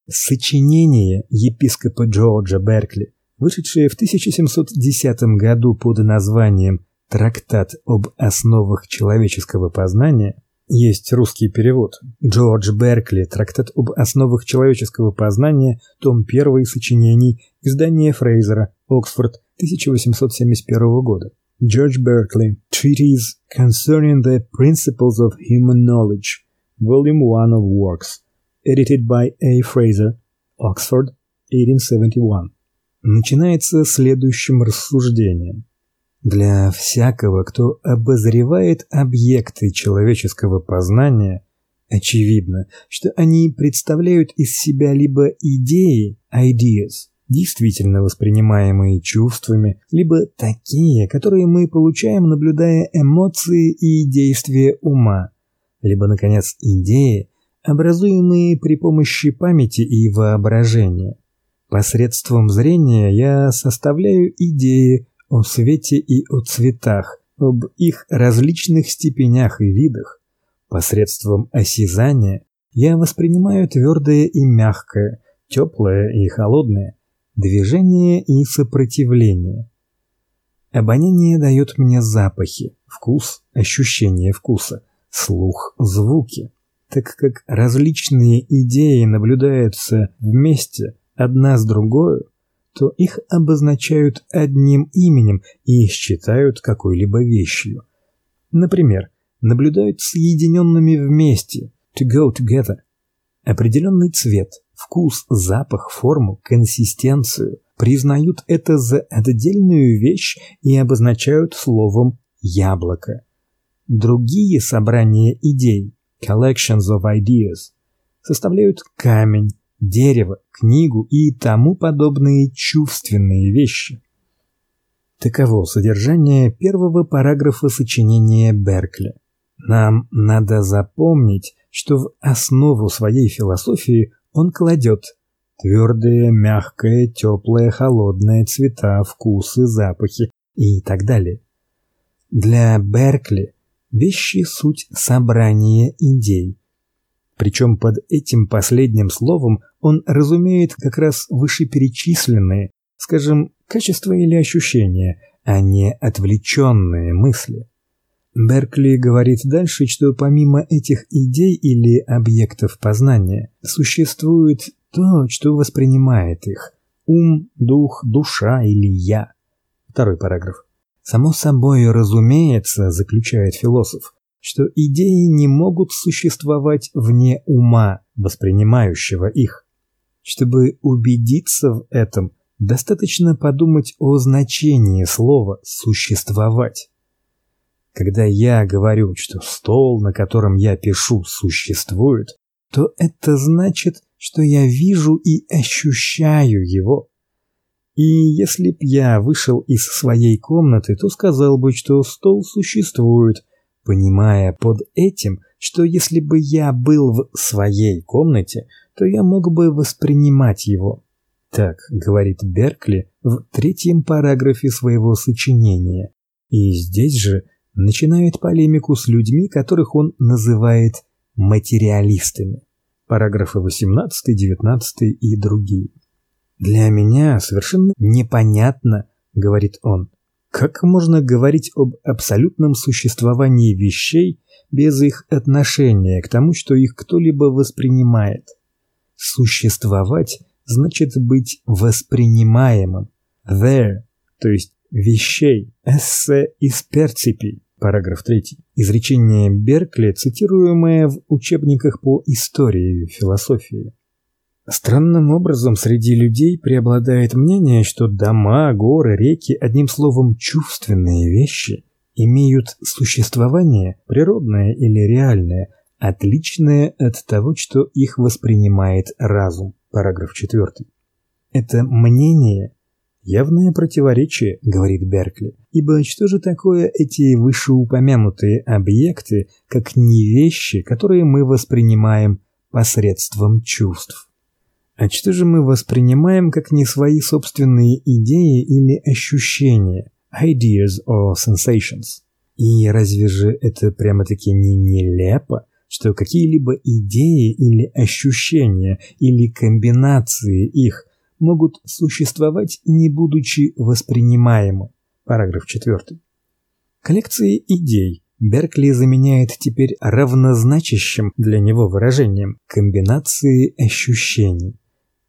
Сочинение епископа Джорджа Беркли, вышедшее в 1710 году под названием Трактат об основах человеческого познания, есть русский перевод. Джордж Беркли. Трактат об основах человеческого познания. Том 1 сочинений. Издание Фрейзера. Оксфорд. 1871 года. George Berkeley. Treatise Concerning the Principles of Human Knowledge. Volume 1 of Works. Edited by A. Fraser. Oxford. 1871. Начинается следующим рассуждением. Для всякого, кто обозревает объекты человеческого познания, очевидно, что они представляют из себя либо идеи, ideas, действительно воспринимаемые чувствами, либо такие, которые мы получаем, наблюдая эмоции и действия ума, либо наконец идеи, образуемые при помощи памяти и воображения. Посредством зрения я составляю идеи о свете и о цветах, об их различных степенях и видах. Посредством осязания я воспринимаю твердое и мягкое, теплое и холодное, движение и сопротивление. Обоняние дает мне запахи, вкус, ощущение вкуса, слух, звуки. Так как различные идеи наблюдаются вместе одна с другой, то их обозначают одним именем и считают какой-либо вещью. Например, наблюдают соединенными вместе to go together. Определенный цвет, вкус, запах, форму, консистенцию признают это за отдельную вещь и обозначают словом яблоко. Другие собрания идей, collections of ideas, составляют камень, дерево, книгу и тому подобные чувственные вещи. Таково содержание первого параграфа сочинения Беркли. Нам надо запомнить, что в основу своей философии он кладет твердое, мягкое, теплое, холодное цвета, вкусы, запахи и так далее. Для Беркли вещи суть собрания идей, причем под этим последним словом он разумеет как раз вышеперечисленные, скажем, качества или ощущения, а не отвлеченные мысли. Беркли говорит дальше, что помимо этих идей или объектов познания существует то, что воспринимает их: ум, дух, душа или я. Второй параграф. Само собой разумеется, заключает философ, что идеи не могут существовать вне ума, воспринимающего их. Чтобы убедиться в этом, достаточно подумать о значении слова существовать. Когда я говорю, что стол, на котором я пишу, существует, то это значит, что я вижу и ощущаю его. И если б я вышел из своей комнаты, то сказал бы, что стол существует, понимая под этим, что если бы я был в своей комнате, то я мог бы воспринимать его. Так говорит Беркли в третьем параграфе своего сочинения. И здесь же начинает полемику с людьми, которых он называет материалистами. Параграфы 18, 19 и другие. Для меня совершенно непонятно, говорит он, как можно говорить об абсолютном существовании вещей без их отношения к тому, что их кто-либо воспринимает? Существовать значит быть воспринимаемым. There, то есть вещей. Esse из percipi. Параграф 3. Изречение Беркли, цитируемое в учебниках по истории философии. Странным образом среди людей преобладает мнение, что дома, горы, реки, одним словом, чувственные вещи, имеют существование, природное или реальное, отличное от того, что их воспринимает разум. Параграф 4. Это мнение Явное противоречие, говорит Беркли. Ибо что же такое эти вышеупомянутые объекты, как не вещи, которые мы воспринимаем посредством чувств? А что же мы воспринимаем как не свои собственные идеи или ощущения, ideas or sensations? И разве же это прямо-таки не нелепо, что какие-либо идеи или ощущения или комбинации их могут существовать, не будучи воспринимаемы. Параграф 4. Коллекции идей Беркли заменяет теперь равнозначащим для него выражением комбинации ощущений,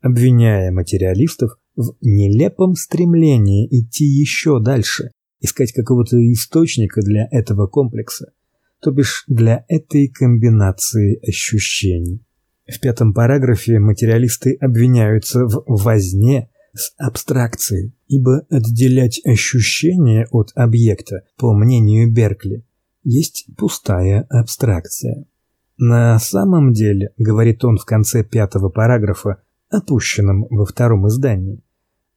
обвиняя материалистов в нелепом стремлении идти еще дальше, искать какого-то источника для этого комплекса, то бишь для этой комбинации ощущений. В пятом параграфе материалисты обвиняются в возне с абстракцией, ибо отделять ощущение от объекта, по мнению Беркли, есть пустая абстракция. На самом деле, говорит он в конце пятого параграфа, опущенном во втором издании,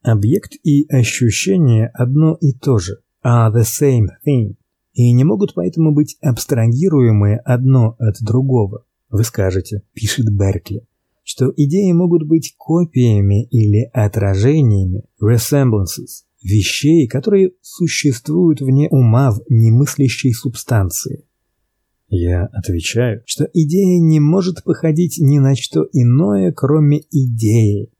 объект и ощущение одно и то же, are the same thing, и не могут поэтому быть абстрагируемы одно от другого. Вы скажете, пишет Беркли, что идеи могут быть копиями или отражениями, resemblances, вещей, которые существуют вне ума в немыслящей субстанции. Я отвечаю, что идея не может походить ни на что иное, кроме идеи.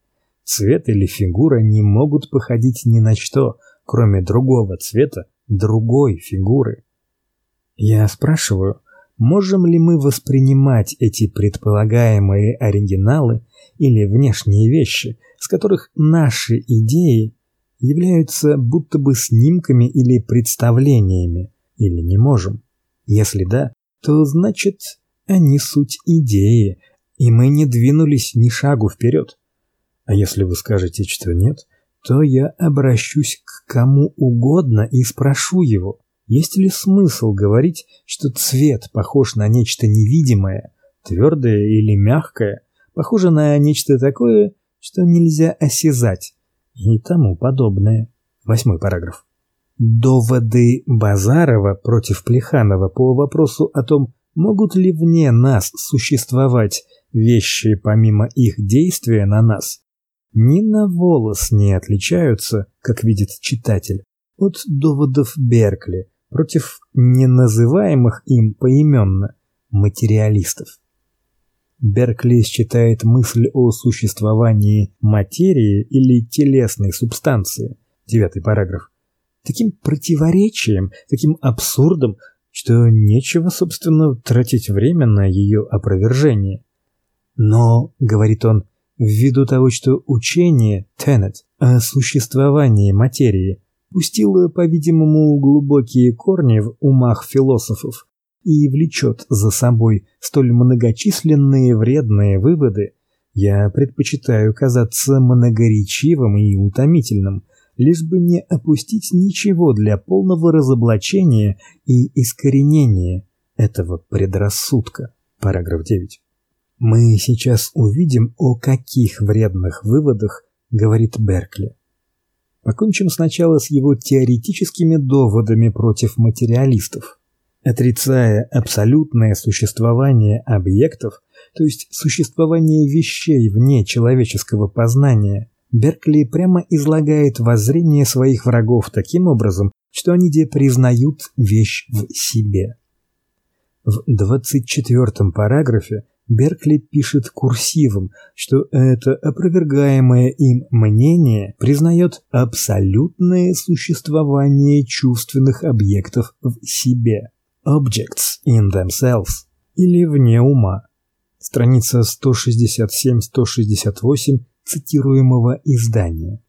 Цвет или фигура не могут походить ни на что, кроме другого цвета, другой фигуры. Я спрашиваю, Можем ли мы воспринимать эти предполагаемые оригиналы или внешние вещи, с которых наши идеи являются будто бы снимками или представлениями, или не можем? Если да, то значит, они суть идеи, и мы не двинулись ни шагу вперед. А если вы скажете, что нет, то я обращусь к кому угодно и спрошу его: есть ли смысл говорить, что цвет похож на нечто невидимое, твердое или мягкое, похоже на нечто такое, что нельзя осязать, и тому подобное? Восьмой параграф. Доводы Базарова против Плеханова по вопросу о том, могут ли вне нас существовать вещи помимо их действия на нас, ни на волос не отличаются, как видит читатель, от доводов Беркли, против неназываемых им поименно материалистов. Беркли считает мысль о существовании материи или телесной субстанции, девятый параграф, таким противоречием, таким абсурдом, что нечего, собственно, тратить время на ее опровержение. Но, говорит он, ввиду того, что учение Теннет о существовании материи пустила, по-видимому, глубокие корни в умах философов и влечет за собой столь многочисленные вредные выводы, я предпочитаю казаться многоречивым и утомительным, лишь бы не опустить ничего для полного разоблачения и искоренения этого предрассудка. Параграф 9. Мы сейчас увидим, о каких вредных выводах говорит Беркли. Покончим сначала с его теоретическими доводами против материалистов. Отрицая абсолютное существование объектов, то есть существование вещей вне человеческого познания, Беркли прямо излагает воззрение своих врагов таким образом, что они де признают вещь в себе. В 24 параграфе Беркли пишет курсивом, что это опровергаемое им мнение признает абсолютное существование чувственных объектов в себе, objects in themselves, или вне ума. Страница 167-168 цитируемого издания.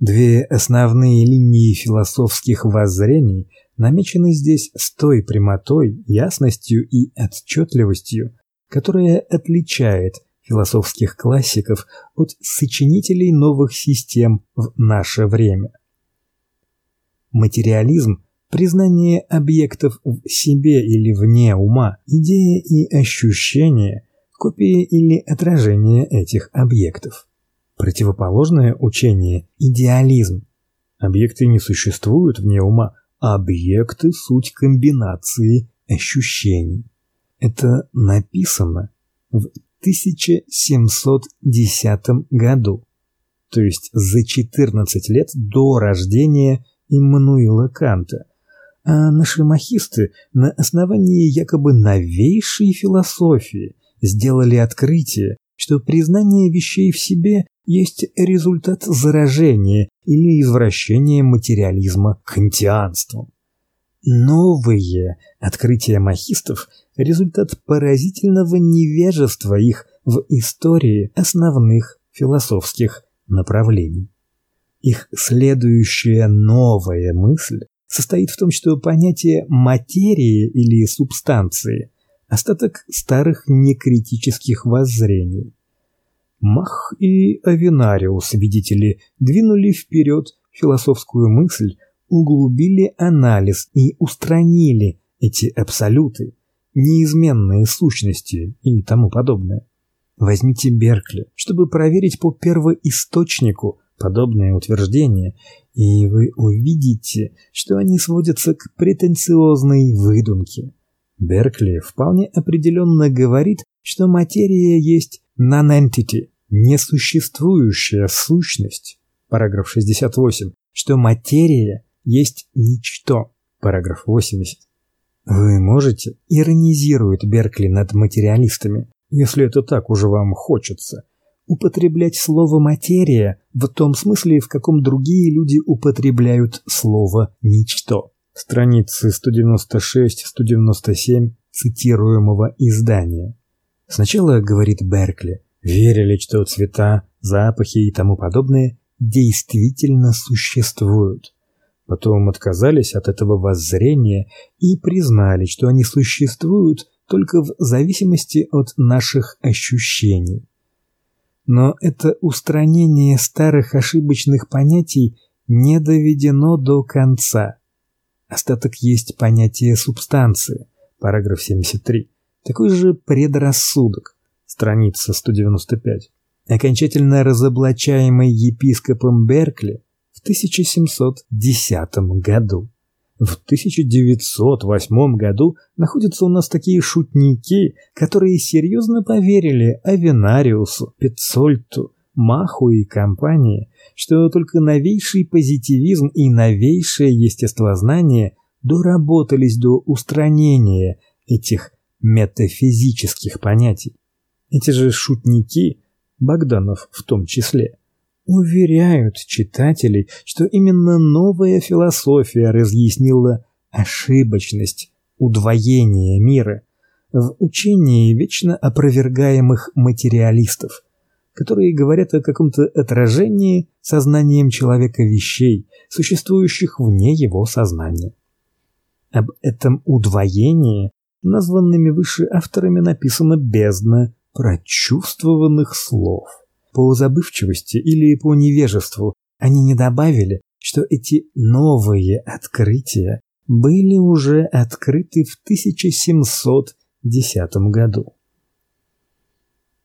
Две основные линии философских воззрений намечены здесь с той прямотой, ясностью и отчетливостью, которая отличает философских классиков от сочинителей новых систем в наше время. Материализм признание объектов в себе или вне ума, идея и ощущение, копии или отражение этих объектов. Противоположное учение идеализм Объекты не существуют вне ума, объекты суть комбинации ощущений. Это написано в 1710 году, то есть за 14 лет до рождения Иммануила Канта. А наши махисты на основании якобы новейшей философии сделали открытие, что признание вещей в себе есть результат заражения или извращения материализма кантианством. Новые открытия махистов – результат поразительного невежества их в истории основных философских направлений. Их следующая новая мысль состоит в том, что понятие материи или субстанции – остаток старых некритических воззрений. Мах и Авинариус, видите ли, двинули вперед философскую мысль, углубили анализ и устранили эти абсолюты, неизменные сущности и тому подобное. Возьмите Беркли, чтобы проверить по первоисточнику подобные утверждения, и вы увидите, что они сводятся к претенциозной выдумке. Беркли вполне определенно говорит, что материя есть non-entity, несуществующая сущность. Параграф 68, что материя есть ничто. Параграф 80. Вы можете, иронизирует Беркли над материалистами, если это так уже вам хочется, употреблять слово материя в том смысле, в каком другие люди употребляют слово ничто. Страницы 196-197 цитируемого издания. Сначала, говорит Беркли, верили, что цвета, запахи и тому подобное действительно существуют. Потом отказались от этого воззрения и признали, что они существуют только в зависимости от наших ощущений. Но это устранение старых ошибочных понятий не доведено до конца. Остаток есть понятие субстанции, параграф 73. Такой же предрассудок, страница 195. Окончательно разоблачаемый епископом Беркли в 1710 году. В 1908 году находятся у нас такие шутники, которые серьезно поверили Авенариусу, Пецольту, Маху и компании, что только новейший позитивизм и новейшее естествознание доработались до устранения этих метафизических понятий. Эти же шутники, Богданов в том числе, уверяют читателей, что именно новая философия разъяснила ошибочность удвоения мира в учении вечно опровергаемых материалистов, которые говорят о каком-то отражении сознанием человека вещей, существующих вне его сознания. Об этом удвоении названными выше авторами написано бездна прочувствованных слов по забывчивости или по невежеству они не добавили, что эти новые открытия были уже открыты в 1710 году.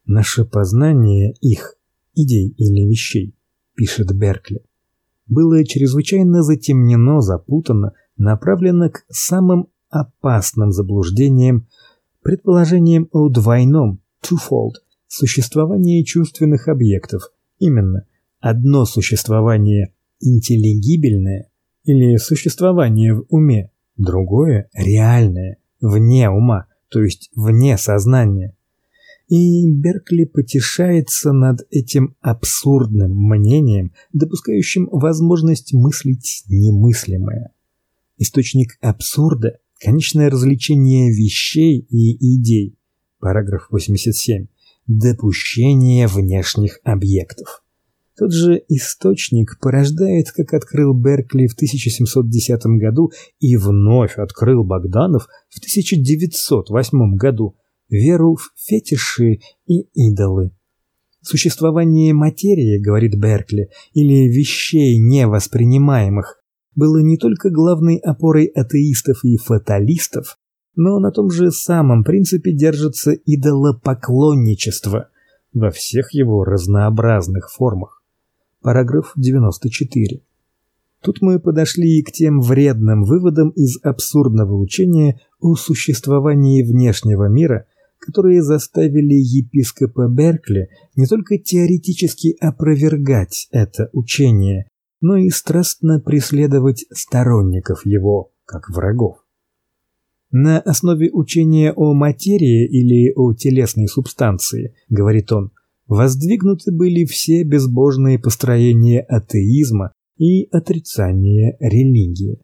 Наше познание их, идей или вещей, пишет Беркли, было чрезвычайно затемнено, запутано, направлено к самым опасным заблуждениям, предположениям о двойном, twofold, существование чувственных объектов. Именно одно существование интеллигибельное или существование в уме, другое реальное, вне ума, то есть вне сознания. И Беркли потешается над этим абсурдным мнением, допускающим возможность мыслить немыслимое. Источник абсурда конечное развлечение вещей и идей. Параграф 87 допущение внешних объектов. Тот же источник порождает, как открыл Беркли в 1710 году и вновь открыл Богданов в 1908 году, веру в фетиши и идолы. Существование материи, говорит Беркли, или вещей невоспринимаемых, было не только главной опорой атеистов и фаталистов, но на том же самом принципе держится идолопоклонничество во всех его разнообразных формах. Параграф 94. Тут мы подошли к тем вредным выводам из абсурдного учения о существовании внешнего мира, которые заставили епископа Беркли не только теоретически опровергать это учение, но и страстно преследовать сторонников его как врагов. На основе учения о материи или о телесной субстанции, говорит он, воздвигнуты были все безбожные построения атеизма и отрицания религии.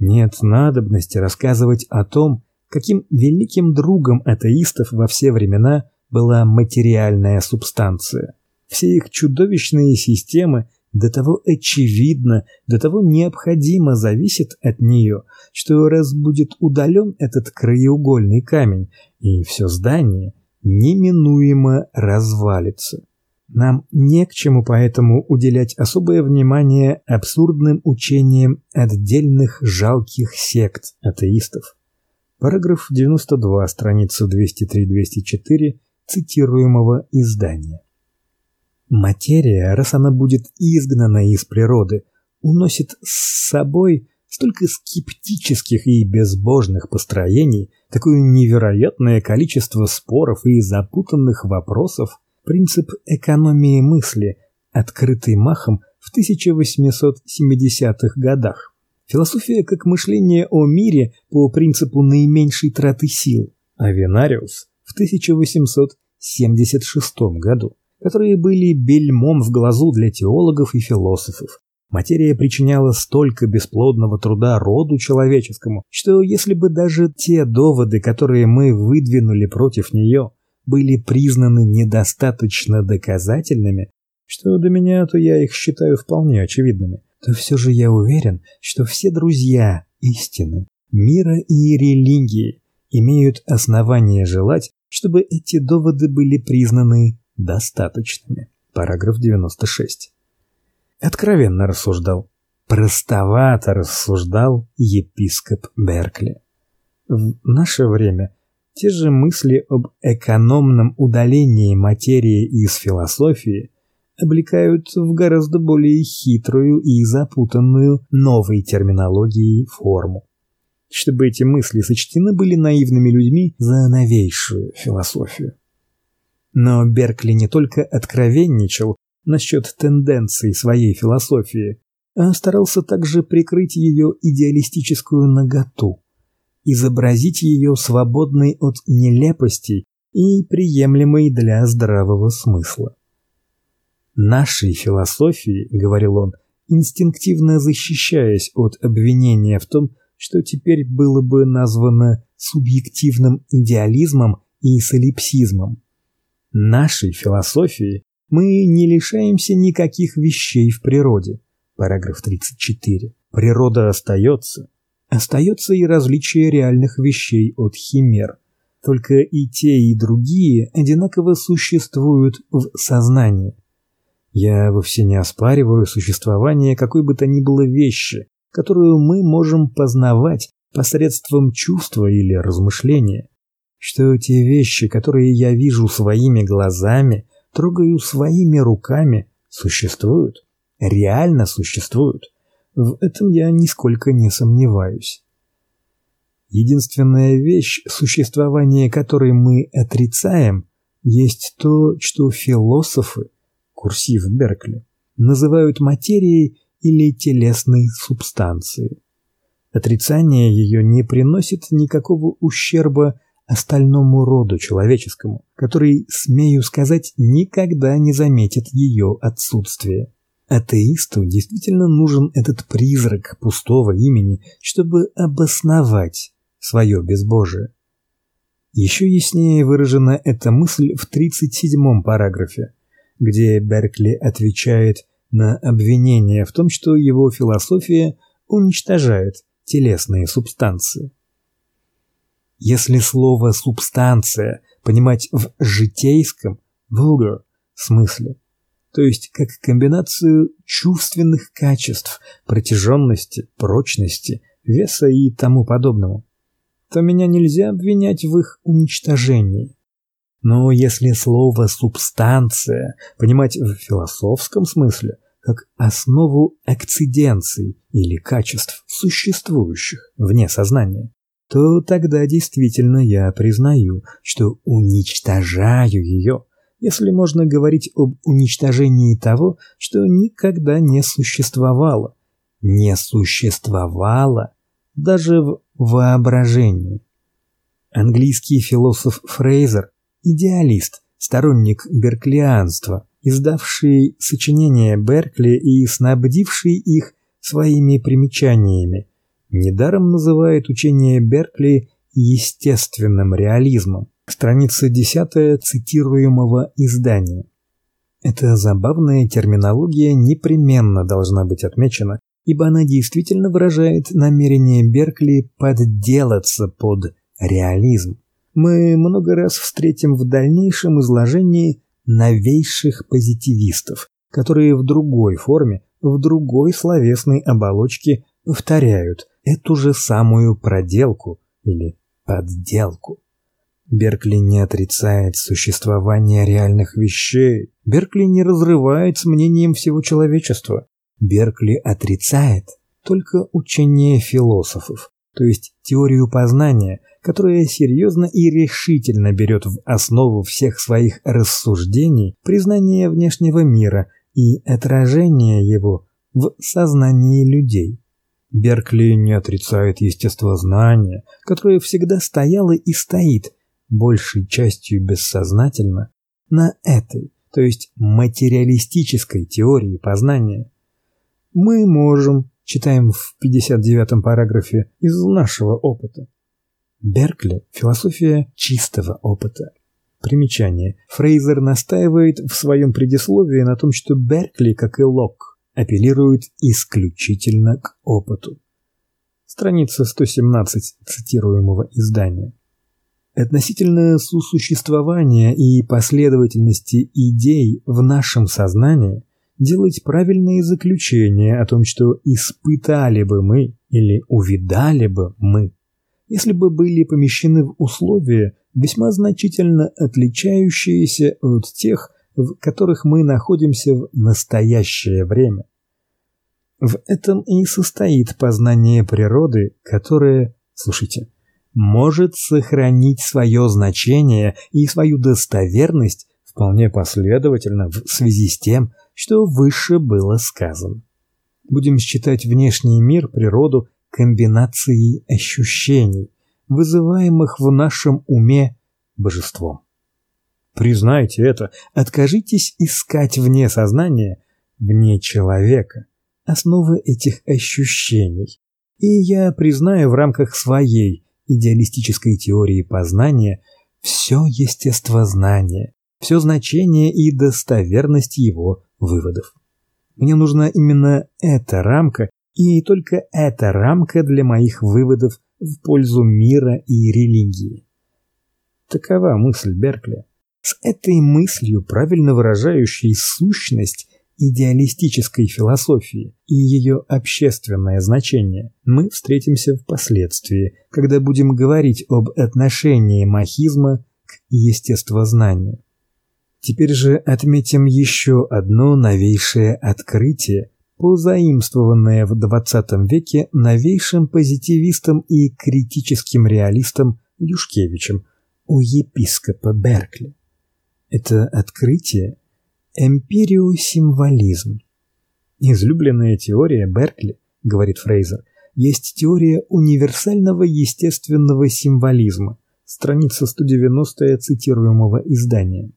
Нет надобности рассказывать о том, каким великим другом атеистов во все времена была материальная субстанция. Все их чудовищные системы до того очевидно, до того необходимо зависит от нее, что раз будет удален этот краеугольный камень, и все здание неминуемо развалится. Нам не к чему поэтому уделять особое внимание абсурдным учениям отдельных жалких сект атеистов. Параграф 92, страница 203-204 цитируемого издания. Материя, раз она будет изгнана из природы, уносит с собой столько скептических и безбожных построений, такое невероятное количество споров и запутанных вопросов, принцип экономии мысли, открытый Махом в 1870-х годах. Философия как мышление о мире по принципу наименьшей траты сил. Авенариус в 1876 году, которые были бельмом в глазу для теологов и философов. Материя причиняла столько бесплодного труда роду человеческому, что если бы даже те доводы, которые мы выдвинули против нее, были признаны недостаточно доказательными, что до меня, то я их считаю вполне очевидными, то все же я уверен, что все друзья истины, мира и религии имеют основания желать, чтобы эти доводы были признаны достаточными. Параграф 96. Откровенно рассуждал, простовато рассуждал епископ Беркли. В наше время те же мысли об экономном удалении материи из философии облекают в гораздо более хитрую и запутанную новой терминологией форму. Чтобы эти мысли сочтены были наивными людьми за новейшую философию. Но Беркли не только откровенничал насчет тенденций своей философии, а старался также прикрыть ее идеалистическую наготу изобразить ее свободной от нелепостей и приемлемой для здравого смысла. Нашей философии, говорил он, инстинктивно защищаясь от обвинения в том, что теперь было бы названо субъективным идеализмом и солипсизмом. Нашей философии мы не лишаемся никаких вещей в природе. Параграф 34. Природа остается, Остается и различие реальных вещей от химер. Только и те, и другие одинаково существуют в сознании. Я вовсе не оспариваю существование какой бы то ни было вещи, которую мы можем познавать посредством чувства или размышления. Что те вещи, которые я вижу своими глазами, трогаю своими руками, существуют, реально существуют. В этом я нисколько не сомневаюсь. Единственная вещь, существование которой мы отрицаем, есть то, что философы, курсив Беркли, называют материей или телесной субстанцией. Отрицание ее не приносит никакого ущерба остальному роду человеческому, который, смею сказать, никогда не заметит ее отсутствие. Атеисту действительно нужен этот призрак пустого имени, чтобы обосновать свое безбожие. Еще яснее выражена эта мысль в 37-м параграфе, где Беркли отвечает на обвинение в том, что его философия уничтожает телесные субстанции. Если слово субстанция понимать в житейском, vulgar смысле, то есть как комбинацию чувственных качеств, протяженности, прочности, веса и тому подобного, то меня нельзя обвинять в их уничтожении. Но если слово субстанция понимать в философском смысле, как основу акциденций или качеств, существующих вне сознания, то тогда действительно я признаю, что уничтожаю ее, если можно говорить об уничтожении того, что никогда не существовало, не существовало даже в воображении. Английский философ Фрейзер, идеалист, сторонник берклианства, издавший сочинения Беркли и снабдивший их своими примечаниями, недаром называет учение Беркли естественным реализмом. Страница 10 цитируемого издания. Эта забавная терминология непременно должна быть отмечена, ибо она действительно выражает намерение Беркли подделаться под реализм. Мы много раз встретим в дальнейшем изложении новейших позитивистов, которые в другой форме, в другой словесной оболочке повторяют эту же самую проделку или подделку. Беркли не отрицает существование реальных вещей. Беркли не разрывает с мнением всего человечества. Беркли отрицает только учение философов, то есть теорию познания, которая серьезно и решительно берет в основу всех своих рассуждений признание внешнего мира и отражение его в сознании людей. Беркли не отрицает естествознание, которое всегда стояло и стоит, большей частью бессознательно, на этой, то есть материалистической теории познания. Мы можем, читаем в 59-м параграфе, из нашего опыта, Беркли философия чистого опыта. Примечание. Фрейзер настаивает в своем предисловии на том, что Беркли, как и Лок, апеллирует исключительно к опыту. Страница 117 цитируемого издания. Относительно сосуществования и последовательности идей в нашем сознании делать правильные заключения о том, что испытали бы мы или увидали бы мы если бы были помещены в условия, весьма значительно отличающиеся от тех, в которых мы находимся в настоящее время. В этом и состоит познание природы, которое, слушайте, может сохранить свое значение и свою достоверность вполне последовательно в связи с тем, что выше было сказано. Будем считать внешний мир, природу комбинацией ощущений, вызываемых в нашем уме божеством. Признайте это, откажитесь искать вне сознания, вне человека, основы этих ощущений. И я признаю в рамках своей идеалистической теории познания все естествознание, все значение и достоверность его выводов. Мне нужна именно эта рамка и только эта рамка для моих выводов в пользу мира и религии. Такова мысль Беркли. С этой мыслью, правильно выражающей сущность идеалистической философии и ее общественное значение, мы встретимся впоследствии, когда будем говорить об отношении махизма к естествознанию. Теперь же отметим еще одно новейшее открытие, позаимствованное в XX веке новейшим позитивистом и критическим реалистом Юшкевичем у епископа Беркли. Это открытие эмпириосимволизм. Излюбленная теория Беркли, говорит Фрейзер, есть теория универсального естественного символизма, страница 190 цитируемого издания,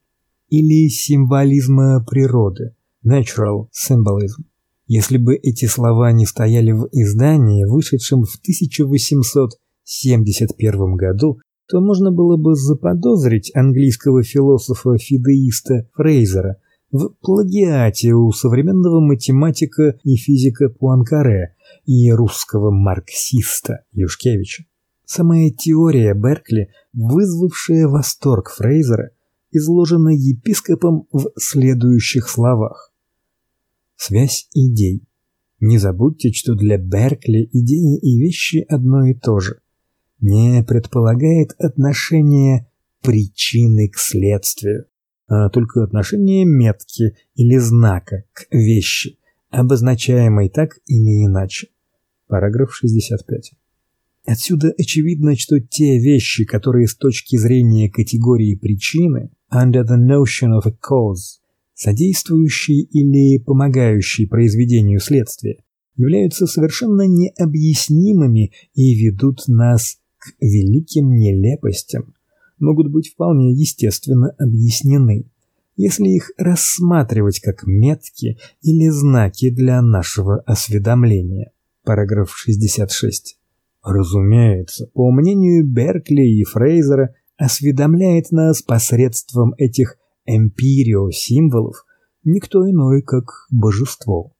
или символизма природы, natural symbolism. Если бы эти слова не стояли в издании, вышедшем в 1871 году, то можно было бы заподозрить английского философа-фидеиста Фрейзера в плагиате у современного математика и физика Пуанкаре и русского марксиста Юшкевича. Самая теория Беркли, вызвавшая восторг Фрейзера, изложена епископом в следующих словах. Связь идей. Не забудьте, что для Беркли идеи и вещи одно и то же. Не предполагает отношение причины к следствию, а только отношение метки или знака к вещи, обозначаемой так или иначе. Параграф 65. Отсюда очевидно, что те вещи, которые с точки зрения категории причины under the notion of a cause, содействующие или помогающие произведению следствия, являются совершенно необъяснимыми и ведут нас великим нелепостям, могут быть вполне естественно объяснены, если их рассматривать как метки или знаки для нашего осведомления. Параграф 66. Разумеется, по мнению Беркли и Фрейзера, осведомляет нас посредством этих эмпирио-символов никто иной, как божество.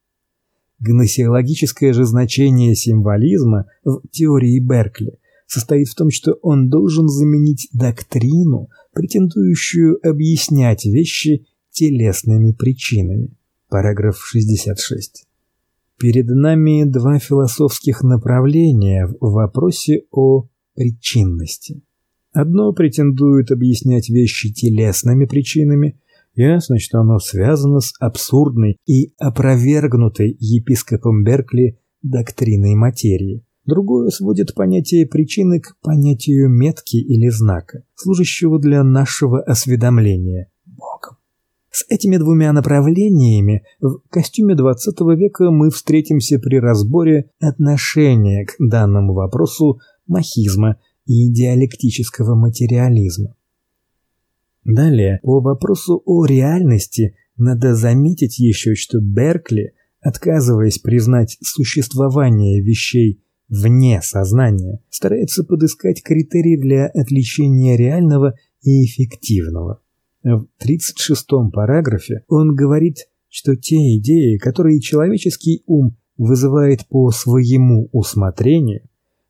Гносеологическое же значение символизма в теории Беркли состоит в том, что он должен заменить доктрину, претендующую объяснять вещи телесными причинами. Параграф 66. Перед нами два философских направления в вопросе о причинности. Одно претендует объяснять вещи телесными причинами, ясно, что оно связано с абсурдной и опровергнутой епископом Беркли доктриной материи. Другое сводит понятие причины к понятию метки или знака, служащего для нашего осведомления Богом. С этими двумя направлениями в костюме 20 века мы встретимся при разборе отношения к данному вопросу махизма и диалектического материализма. Далее, по вопросу о реальности, надо заметить еще, что Беркли, отказываясь признать существование вещей вне сознания, старается подыскать критерии для отличения реального и эффективного. В 36-м параграфе он говорит, что те идеи, которые человеческий ум вызывает по своему усмотрению,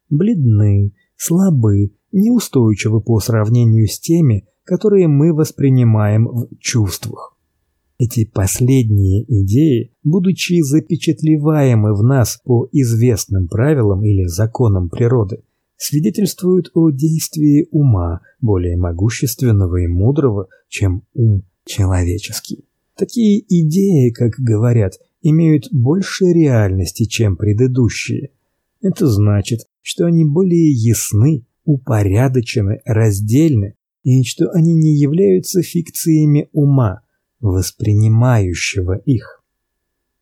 бледны, слабы, неустойчивы по сравнению с теми, которые мы воспринимаем в чувствах. Эти последние идеи, будучи запечатлеваемы в нас по известным правилам или законам природы, свидетельствуют о действии ума, более могущественного и мудрого, чем ум человеческий. Такие идеи, как говорят, имеют больше реальности, чем предыдущие. Это значит, что они более ясны, упорядочены, раздельны, и что они не являются фикциями ума, воспринимающего их.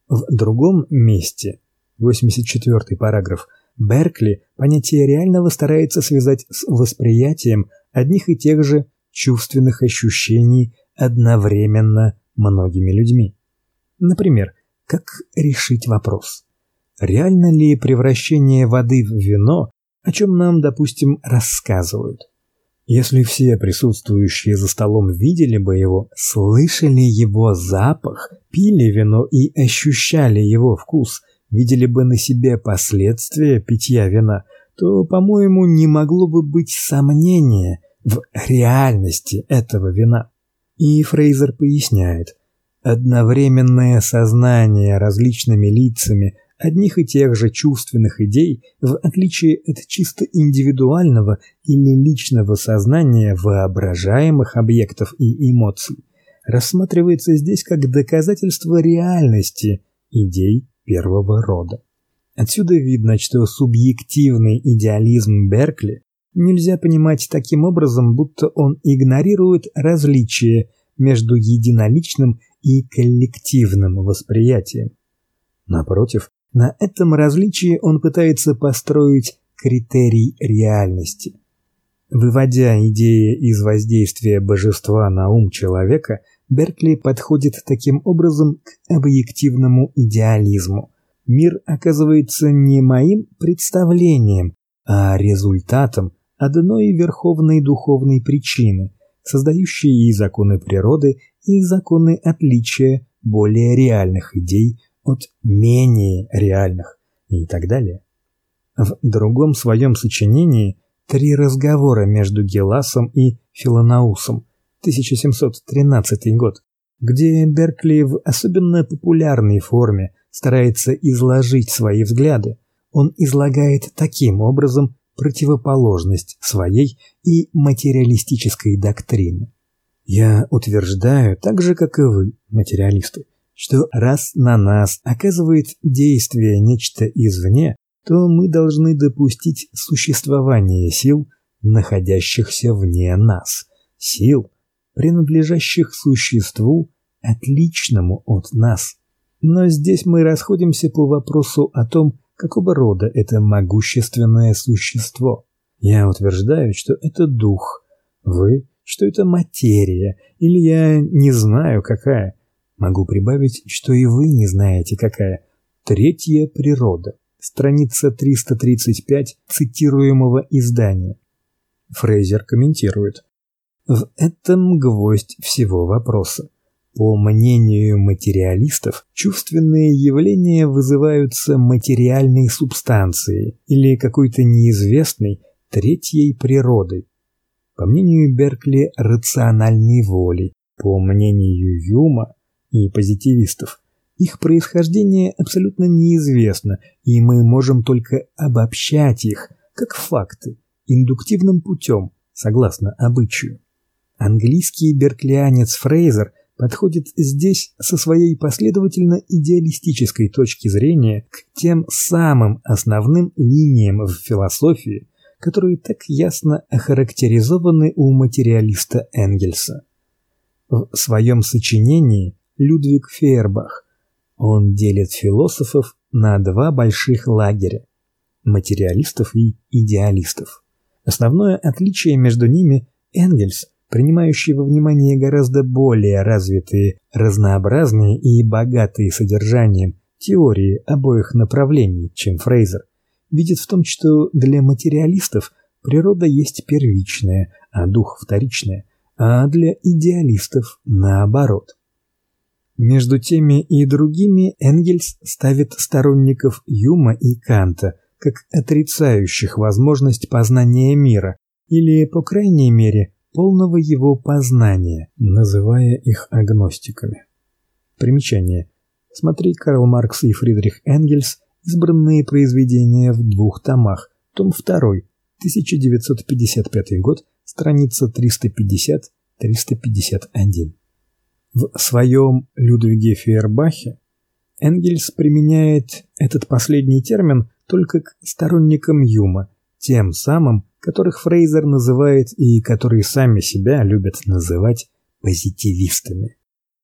В другом месте, 84 параграф, Беркли понятие реального старается связать с восприятием одних и тех же чувственных ощущений одновременно многими людьми. Например, как решить вопрос: реально ли превращение воды в вино, о чем нам, допустим, рассказывают? Если все присутствующие за столом видели бы его, слышали его запах, пили вино и ощущали его вкус, видели бы на себе последствия питья вина, то, по-моему, не могло бы быть сомнения в реальности этого вина. И Фрейзер поясняет: одновременное сознание различными лицами одних и тех же чувственных идей, в отличие от чисто индивидуального или личного сознания воображаемых объектов и эмоций, рассматривается здесь как доказательство реальности идей первого рода. Отсюда видно, что субъективный идеализм Беркли нельзя понимать таким образом, будто он игнорирует различия между единоличным и коллективным восприятием. Напротив, на этом различии он пытается построить критерий реальности. Выводя идеи из воздействия божества на ум человека, Беркли подходит таким образом к объективному идеализму. Мир оказывается не моим представлением, а результатом одной верховной духовной причины, создающей и законы природы, и законы отличия более реальных идей от менее реальных и так далее. В другом своем сочинении Три разговора между Геласом и Филонаусом 1713 год, где Беркли в особенно популярной форме старается изложить свои взгляды. Он излагает таким образом противоположность своей и материалистической доктрины. Я утверждаю, так же как и вы, материалисты, что раз на нас оказывает действие нечто извне, то мы должны допустить существование сил, находящихся вне нас, сил, принадлежащих существу, отличному от нас. Но здесь мы расходимся по вопросу о том, какого рода это могущественное существо. Я утверждаю, что это дух. Вы, что это материя, или я не знаю какая. Могу прибавить, что и вы не знаете какая. Третья природа. Страница 335 цитируемого издания. Фрейзер комментирует: в этом гвоздь всего вопроса. По мнению материалистов, чувственные явления вызываются материальной субстанцией или какой-то неизвестной третьей природой. По мнению Беркли, рациональной волей. По мнению Юма и позитивистов, их происхождение абсолютно неизвестно, и мы можем только обобщать их как факты индуктивным путем, согласно обычаю. Английский берклианец Фрейзер подходит здесь со своей последовательно идеалистической точки зрения к тем самым основным линиям в философии, которые так ясно охарактеризованы у материалиста Энгельса. В своем сочинении Людвиг Фейербах он делит философов на два больших лагеря материалистов и идеалистов. Основное отличие между ними Энгельс принимающий во внимание гораздо более развитые, разнообразные и богатые содержанием теории обоих направлений, чем Фрейзер, видит в том, что для материалистов природа есть первичная, а дух вторичная, а для идеалистов наоборот. Между теми и другими Энгельс ставит сторонников Юма и Канта как отрицающих возможность познания мира или, по крайней мере, полного его познания, называя их агностиками. Примечание. Смотри Карл Маркс и Фридрих Энгельс. Избранные произведения в двух томах. Том 2. 1955 год. Страница 350-351. В своем Людвиге Фейербахе Энгельс применяет этот последний термин только к сторонникам Юма, тем самым, которых Фрейзер называет и которые сами себя любят называть позитивистами.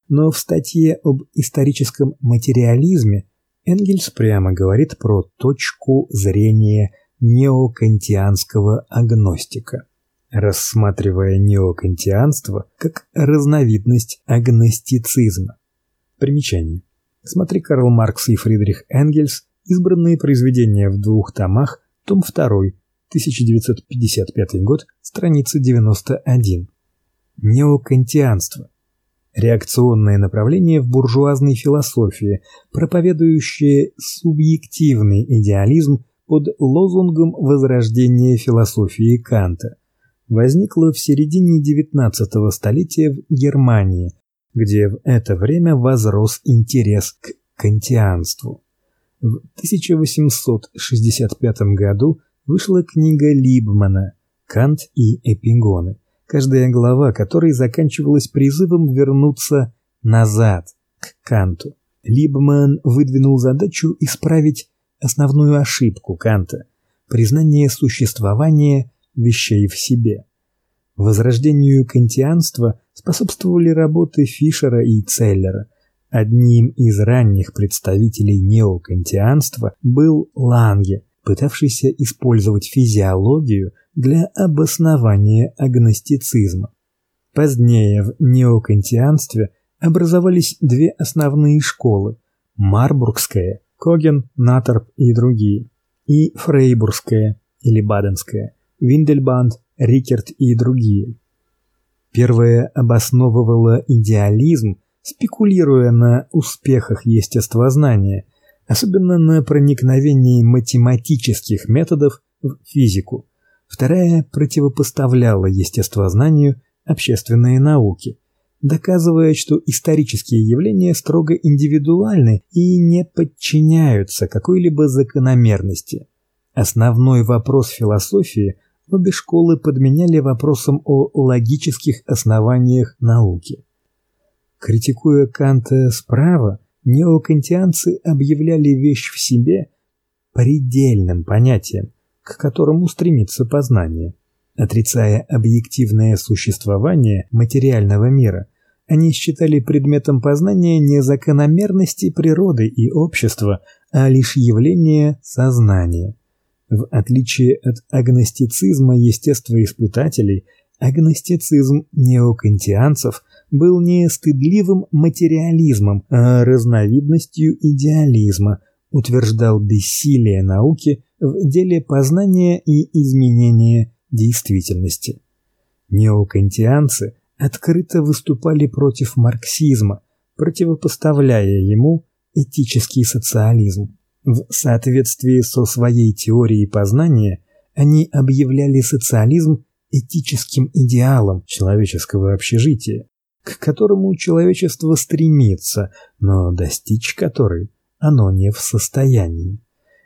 Но в статье об историческом материализме Энгельс прямо говорит про точку зрения неокантианского агностика, рассматривая неокантианство как разновидность агностицизма. Примечание. Смотри Карл Маркс и Фридрих Энгельс. Избранные произведения в двух томах. Том 2. 1955 год, страница 91. Неокантианство. Реакционное направление в буржуазной философии, проповедующее субъективный идеализм под лозунгом возрождения философии Канта. Возникло в середине XIX столетия в Германии, где в это время возрос интерес к кантианству. В 1865 году вышла книга Либмана «Кант и эпигоны», каждая глава которой заканчивалась призывом вернуться назад, к Канту. Либман выдвинул задачу исправить основную ошибку Канта – признание существования вещей в себе. Возрождению кантианства способствовали работы Фишера и Целлера. Одним из ранних представителей неокантианства был Ланге – пытавшийся использовать физиологию для обоснования агностицизма. Позднее в неокантианстве образовались две основные школы: Марбургская, Коген, Наторп и другие, и Фрейбургская или Баденская, Виндельбанд, Рикерт и другие. Первая обосновывала идеализм, спекулируя на успехах естествознания – особенно на проникновении математических методов в физику. Вторая противопоставляла естествознанию общественные науки, доказывая, что исторические явления строго индивидуальны и не подчиняются какой-либо закономерности. Основной вопрос философии обе школы подменяли вопросом о логических основаниях науки. Критикуя Канта справа, неокантианцы объявляли вещь в себе предельным понятием, к которому стремится познание. Отрицая объективное существование материального мира, они считали предметом познания не закономерности природы и общества, а лишь явление сознания. В отличие от агностицизма естествоиспытателей, агностицизм неокантианцев был не стыдливым материализмом, а разновидностью идеализма, утверждал бессилие науки в деле познания и изменения действительности. Неокантианцы открыто выступали против марксизма, противопоставляя ему этический социализм. В соответствии со своей теорией познания они объявляли социализм этическим идеалом человеческого общежития, к которому человечество стремится, но достичь которой оно не в состоянии.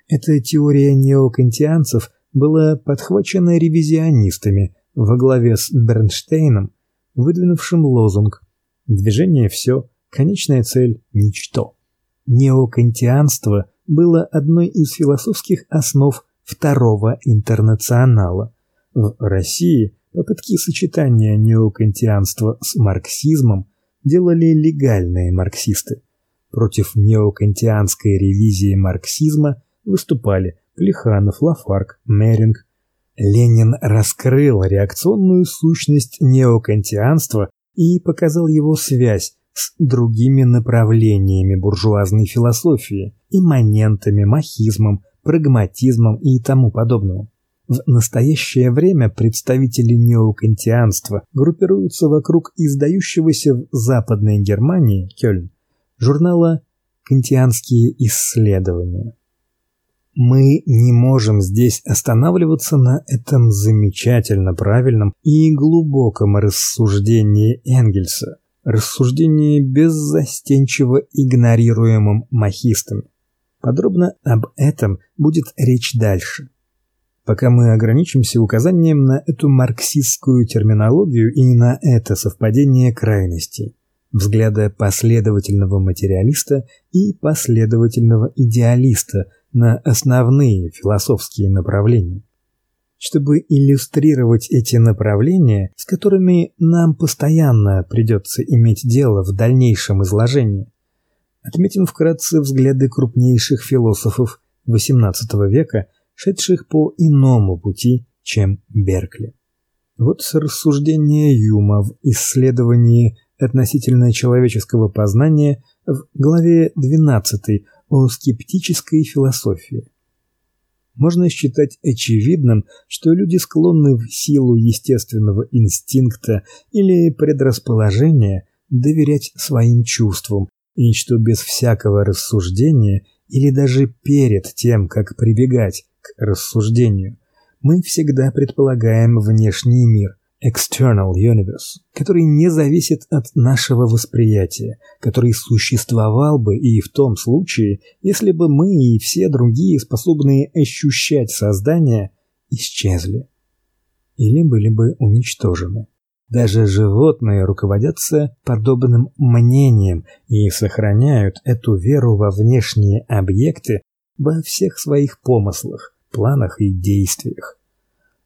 Эта теория неокантианцев была подхвачена ревизионистами во главе с Бернштейном, выдвинувшим лозунг «Движение – все, конечная цель – ничто». Неокантианство было одной из философских основ Второго интернационала. В России попытки сочетания неокантианства с марксизмом делали легальные марксисты. Против неокантианской ревизии марксизма выступали Плеханов, Лафарк, Меринг. Ленин раскрыл реакционную сущность неокантианства и показал его связь с другими направлениями буржуазной философии, имманентами, махизмом, прагматизмом и тому подобным. В настоящее время представители неокантианства группируются вокруг издающегося в Западной Германии Кёльн журнала Кантианские исследования. Мы не можем здесь останавливаться на этом замечательно правильном и глубоком рассуждении Энгельса, рассуждении беззастенчиво игнорируемом махистами. Подробно об этом будет речь дальше. Пока мы ограничимся указанием на эту марксистскую терминологию и на это совпадение крайностей, взгляда последовательного материалиста и последовательного идеалиста – на основные философские направления. Чтобы иллюстрировать эти направления, с которыми нам постоянно придется иметь дело в дальнейшем изложении, отметим вкратце взгляды крупнейших философов XVIII века, шедших по иному пути, чем Беркли. Вот рассуждение Юма в исследовании относительно человеческого познания в главе 12 о скептической философии. Можно считать очевидным, что люди склонны в силу естественного инстинкта или предрасположения доверять своим чувствам, и что без всякого рассуждения или даже перед тем, как прибегать к рассуждению, мы всегда предполагаем внешний мир, external universe, который не зависит от нашего восприятия, который существовал бы и в том случае, если бы мы и все другие, способные ощущать создание, исчезли или были бы уничтожены. Даже животные руководятся подобным мнением и сохраняют эту веру во внешние объекты во всех своих помыслах, планах и действиях.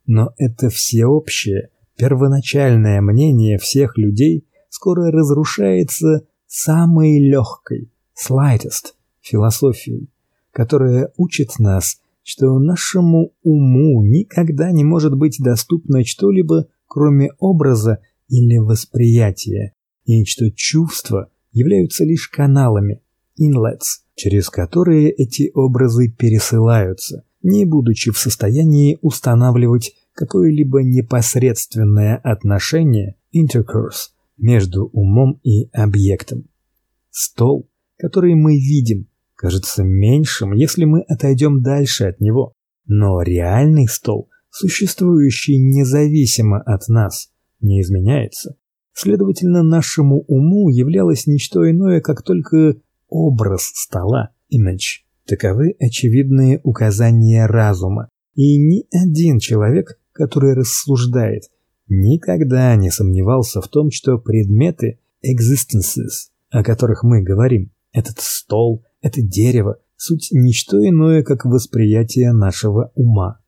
Но это всеобщее, первоначальное мнение всех людей скоро разрушается самой легкой, slightest философией, которая учит нас, что нашему уму никогда не может быть доступно что-либо, кроме образа или восприятия, и что чувства являются лишь каналами, inlets, через которые эти образы пересылаются, не будучи в состоянии устанавливать какое-либо непосредственное отношение intercourse между умом и объектом. Стол, который мы видим, кажется меньшим, если мы отойдем дальше от него, но реальный стол, существующий независимо от нас, не изменяется. Следовательно, нашему уму являлось ничто иное, как только образ стола, image. Таковы очевидные указания разума, и ни один человек который рассуждает, никогда не сомневался в том, что предметы existences, о которых мы говорим, этот стол, это дерево, суть ничто иное, как восприятие нашего ума.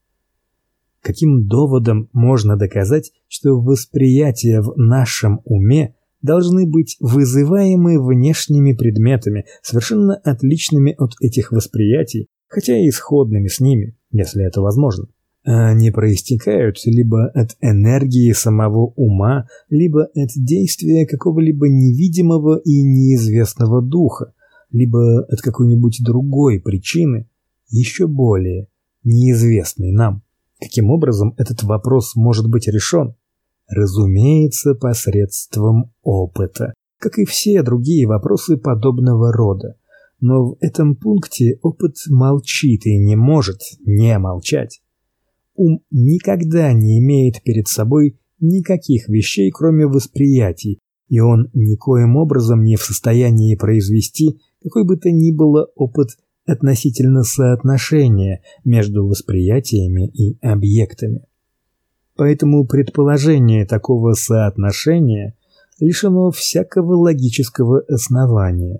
Каким доводом можно доказать, что восприятия в нашем уме должны быть вызываемы внешними предметами, совершенно отличными от этих восприятий, хотя и исходными с ними, если это возможно? Они проистекают либо от энергии самого ума, либо от действия какого-либо невидимого и неизвестного духа, либо от какой-нибудь другой причины, еще более неизвестной нам. Каким образом этот вопрос может быть решен? Разумеется, посредством опыта, как и все другие вопросы подобного рода. Но в этом пункте опыт молчит и не может не молчать. Ум никогда не имеет перед собой никаких вещей, кроме восприятий, и он никоим образом не в состоянии произвести какой бы то ни было опыт относительно соотношения между восприятиями и объектами. Поэтому предположение такого соотношения лишено всякого логического основания.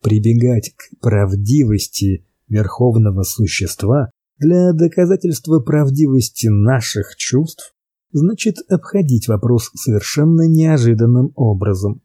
Прибегать к правдивости верховного существа для доказательства правдивости наших чувств значит обходить вопрос совершенно неожиданным образом.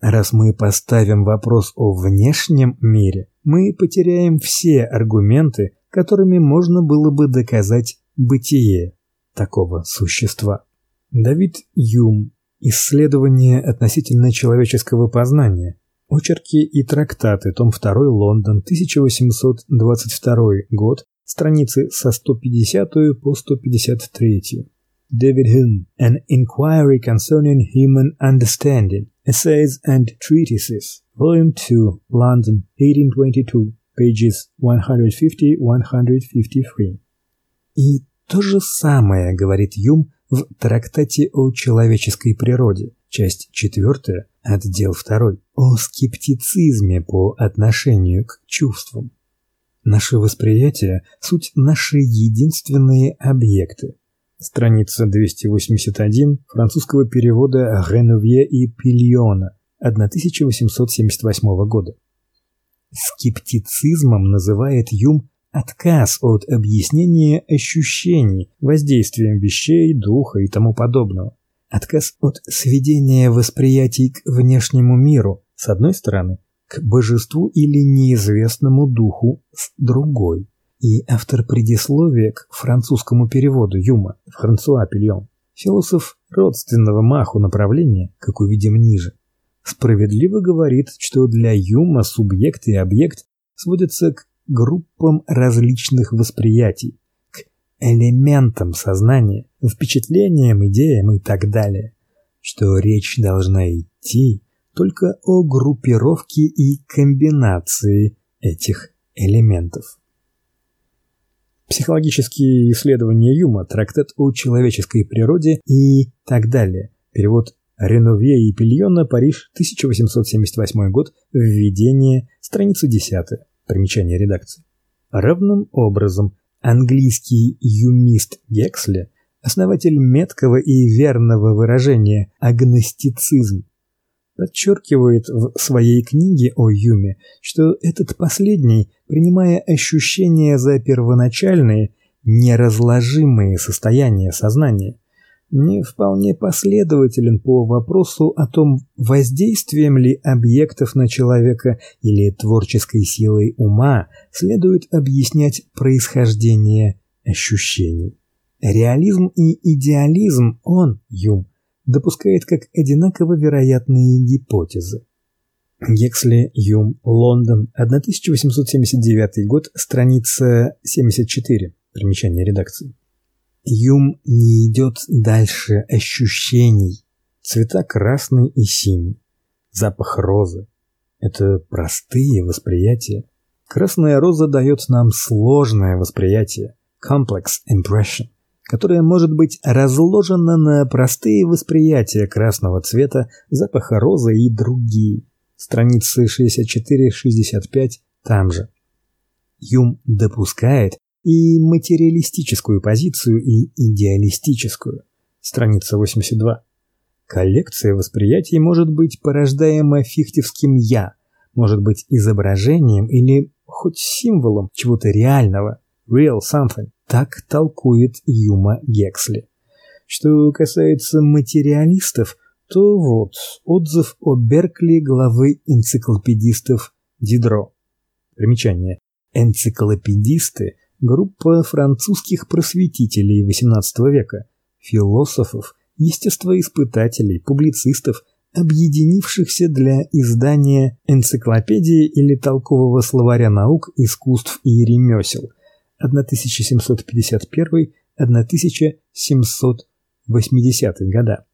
Раз мы поставим вопрос о внешнем мире, мы потеряем все аргументы, которыми можно было бы доказать бытие такого существа. Давид Юм. Исследование относительно человеческого познания. Очерки и трактаты. Том 2. Лондон. 1822 год. Страницы со 150 по 153. David Hume. An Inquiry Concerning Human Understanding. Essays and Treatises. Volume 2. London. 1822. Pages 150-153. И то же самое говорит Юм в трактате о человеческой природе, часть 4, отдел 2, о скептицизме по отношению к чувствам. Наше восприятие суть наши единственные объекты. Страница 281 французского перевода Ренувье и Пильона 1878 года. Скептицизмом называет Юм отказ от объяснения ощущений, воздействием вещей, духа и тому подобного. Отказ от сведения восприятий к внешнему миру с одной стороны, к божеству или неизвестному духу с другой. И автор предисловия к французскому переводу Юма Франсуа Пильон, философ родственного маху направления, как увидим ниже, справедливо говорит, что для Юма субъект и объект сводятся к группам различных восприятий, к элементам сознания, впечатлениям, идеям и так далее, что речь должна идти только о группировке и комбинации этих элементов. Психологические исследования Юма, трактат о человеческой природе и так далее. Перевод Реновье и Пильона, Париж, 1878 год, введение, страница 10. Примечание редакции. Равным образом английский юмист Гексли, основатель меткого и верного выражения агностицизм, подчеркивает в своей книге о Юме, что этот последний, принимая ощущения за первоначальные, неразложимые состояния сознания, не вполне последователен по вопросу о том, воздействием ли объектов на человека или творческой силой ума следует объяснять происхождение ощущений. Реализм и идеализм он, Юм, допускает как одинаково вероятные гипотезы. Гексли, Юм, Лондон, 1879 год, страница 74. Примечание редакции. Юм не идет дальше ощущений. Цвета красный и синий, запах розы это простые восприятия. Красная роза дает нам сложное восприятие, complex impression, которое может быть разложено на простые восприятия красного цвета, запаха розы и другие. Страницы 64-65 там же. Юм допускает, и материалистическую позицию, и идеалистическую. Страница 82. Коллекция восприятий может быть порождаема фихтевским «я», может быть изображением или хоть символом чего-то реального, real something. Так толкует Юма Гексли. Что касается материалистов, то вот отзыв о Беркли главы энциклопедистов Дидро. Примечание. Энциклопедисты – группа французских просветителей XVIII века, философов, естествоиспытателей, публицистов, объединившихся для издания энциклопедии или толкового словаря наук, искусств и ремесел 1751-1780 года.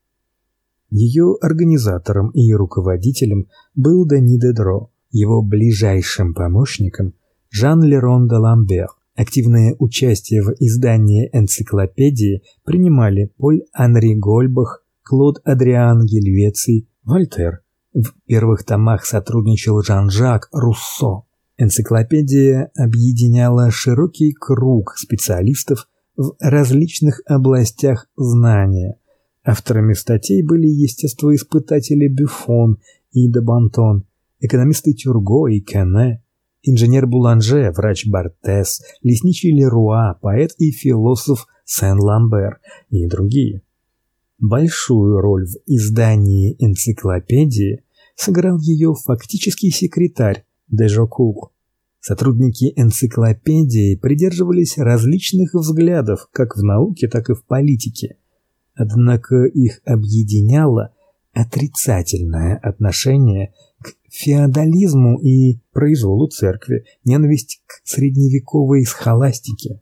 Ее организатором и руководителем был Дани Дедро, его ближайшим помощником Жан Лерон де Ламбер. Активное участие в издании энциклопедии принимали Поль Анри Гольбах, Клод Адриан Гельвеций, Вольтер. В первых томах сотрудничал Жан-Жак Руссо. Энциклопедия объединяла широкий круг специалистов в различных областях знания. Авторами статей были естествоиспытатели Бюфон и де Бантон, экономисты Тюрго и Кене, инженер Буланже, врач Бартес, лесничий Леруа, поэт и философ Сен-Ламбер и другие. Большую роль в издании энциклопедии сыграл ее фактический секретарь Дежокур. Сотрудники энциклопедии придерживались различных взглядов как в науке, так и в политике. Однако их объединяло отрицательное отношение к феодализму и произволу церкви, ненависть к средневековой схоластике.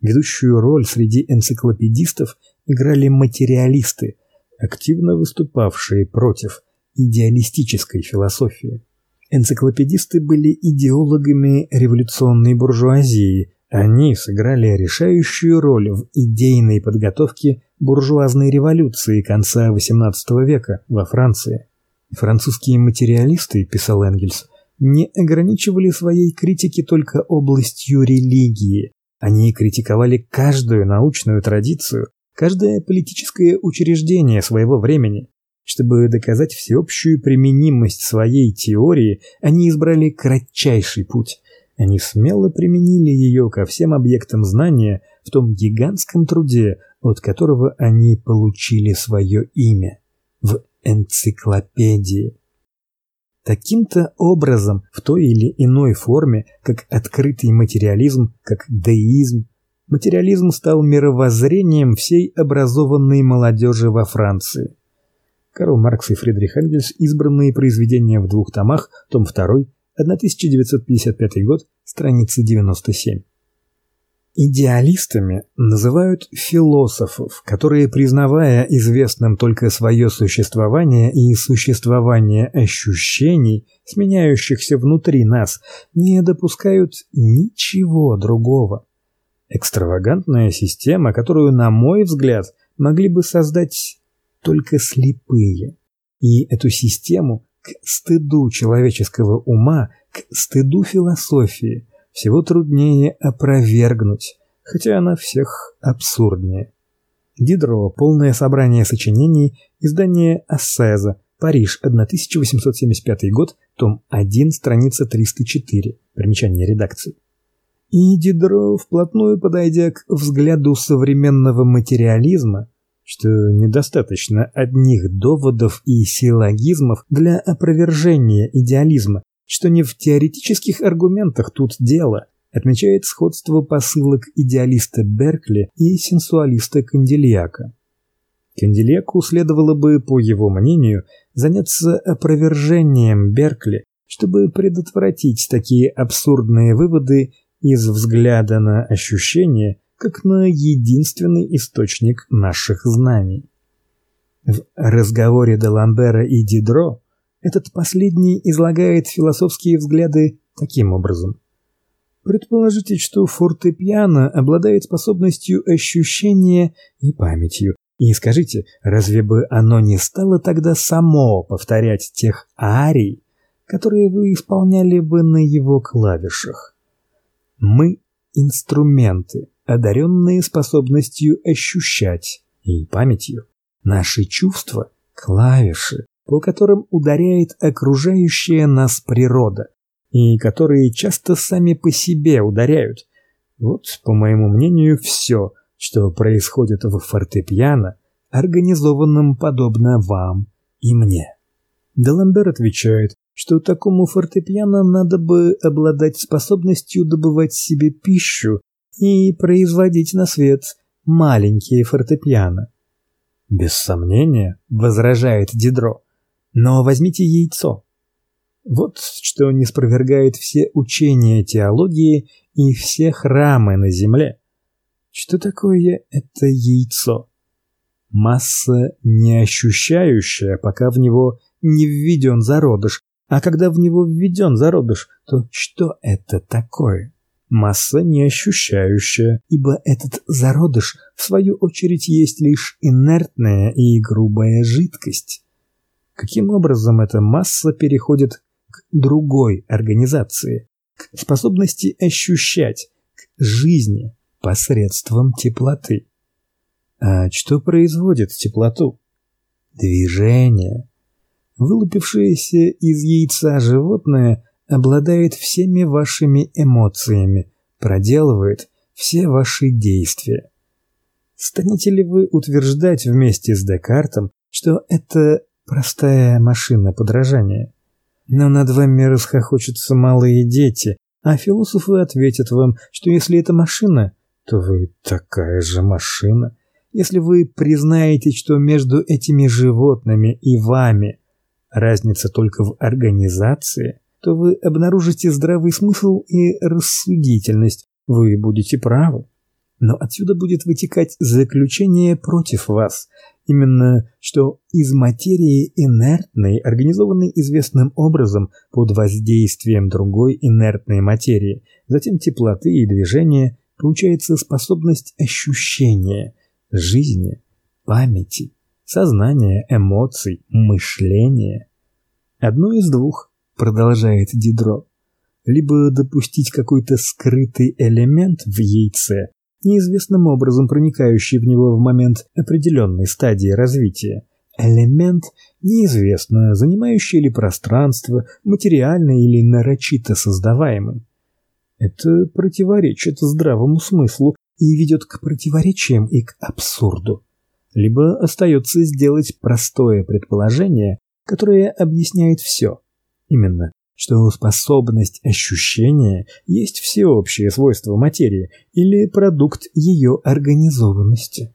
Ведущую роль среди энциклопедистов играли материалисты, активно выступавшие против идеалистической философии. Энциклопедисты были идеологами революционной буржуазии. Они сыграли решающую роль в идейной подготовке буржуазной революции конца XVIII века во Франции. Французские материалисты, писал Энгельс, не ограничивали своей критики только областью религии. Они критиковали каждую научную традицию, каждое политическое учреждение своего времени. Чтобы доказать всеобщую применимость своей теории, они избрали кратчайший путь. Они смело применили ее ко всем объектам знания в том гигантском труде, от которого они получили свое имя в энциклопедии. Таким-то образом, в той или иной форме, как открытый материализм, как деизм, материализм стал мировоззрением всей образованной молодежи во Франции. Карл Маркс и Фридрих Энгельс, избранные произведения в двух томах, том 2, 1955 год, страница 97. Идеалистами называют философов, которые, признавая известным только свое существование и существование ощущений, сменяющихся внутри нас, не допускают ничего другого. Экстравагантная система, которую, на мой взгляд, могли бы создать только слепые. И эту систему к стыду человеческого ума, к стыду философии – всего труднее опровергнуть, хотя она всех абсурднее. Дидро. Полное собрание сочинений. Издание Ассеза. Париж, 1875 год. Том 1, страница 304. Примечание редакции. И Дидро, вплотную подойдя к взгляду современного материализма, что недостаточно одних доводов и силлогизмов для опровержения идеализма, что не в теоретических аргументах тут дело, отмечает сходство посылок идеалиста Беркли и сенсуалиста Кандильяка. Кандильяку следовало бы, по его мнению, заняться опровержением Беркли, чтобы предотвратить такие абсурдные выводы из взгляда на ощущение, как на единственный источник наших знаний. В разговоре де Ламбера и Дидро этот последний излагает философские взгляды таким образом. Предположите, что фортепиано обладает способностью ощущения и памятью. И скажите, разве бы оно не стало тогда само повторять тех арий, которые вы исполняли бы на его клавишах? Мы инструменты, одаренные способностью ощущать и памятью. Наши чувства клавиши, по которым ударяет окружающая нас природа, и которые часто сами по себе ударяют. Вот, по моему мнению, все, что происходит в фортепиано, организованном подобно вам и мне. Деламбер отвечает, что такому фортепиано надо бы обладать способностью добывать себе пищу и производить на свет маленькие фортепиано. Без сомнения, возражает Дидро. Но возьмите яйцо. Вот что не спровергает все учения теологии и все храмы на земле. Что такое это яйцо? Масса не ощущающая, пока в него не введен зародыш, а когда в него введен зародыш, то что это такое? Масса не ощущающая, ибо этот зародыш в свою очередь есть лишь инертная и грубая жидкость. Каким образом эта масса переходит к другой организации, к способности ощущать, к жизни посредством теплоты? А что производит теплоту? Движение. Вылупившееся из яйца животное обладает всеми вашими эмоциями, проделывает все ваши действия. Станете ли вы утверждать вместе с Декартом, что это простая машина подражания? Но над вами расхохочутся малые дети, а философы ответят вам, что если это машина, то вы такая же машина. Если вы признаете, что между этими животными и вами разница только в организации, то вы обнаружите здравый смысл и рассудительность. Вы будете правы. Но отсюда будет вытекать заключение против вас, именно что из материи инертной, организованной известным образом под воздействием другой инертной материи, затем теплоты и движения, получается способность ощущения – жизни, памяти, сознания, эмоций, мышления. Одно из двух, продолжает Дидро. Либо допустить какой-то скрытый элемент в яйце, неизвестным образом проникающий в него в момент определенной стадии развития. Элемент неизвестно, занимающий ли пространство, материально или нарочито создаваемый. Это противоречит здравому смыслу и ведет к противоречиям и к абсурду. Либо остается сделать простое предположение, которое объясняет все. Именно, что способность ощущения есть всеобщее свойство материи или продукт ее организованности.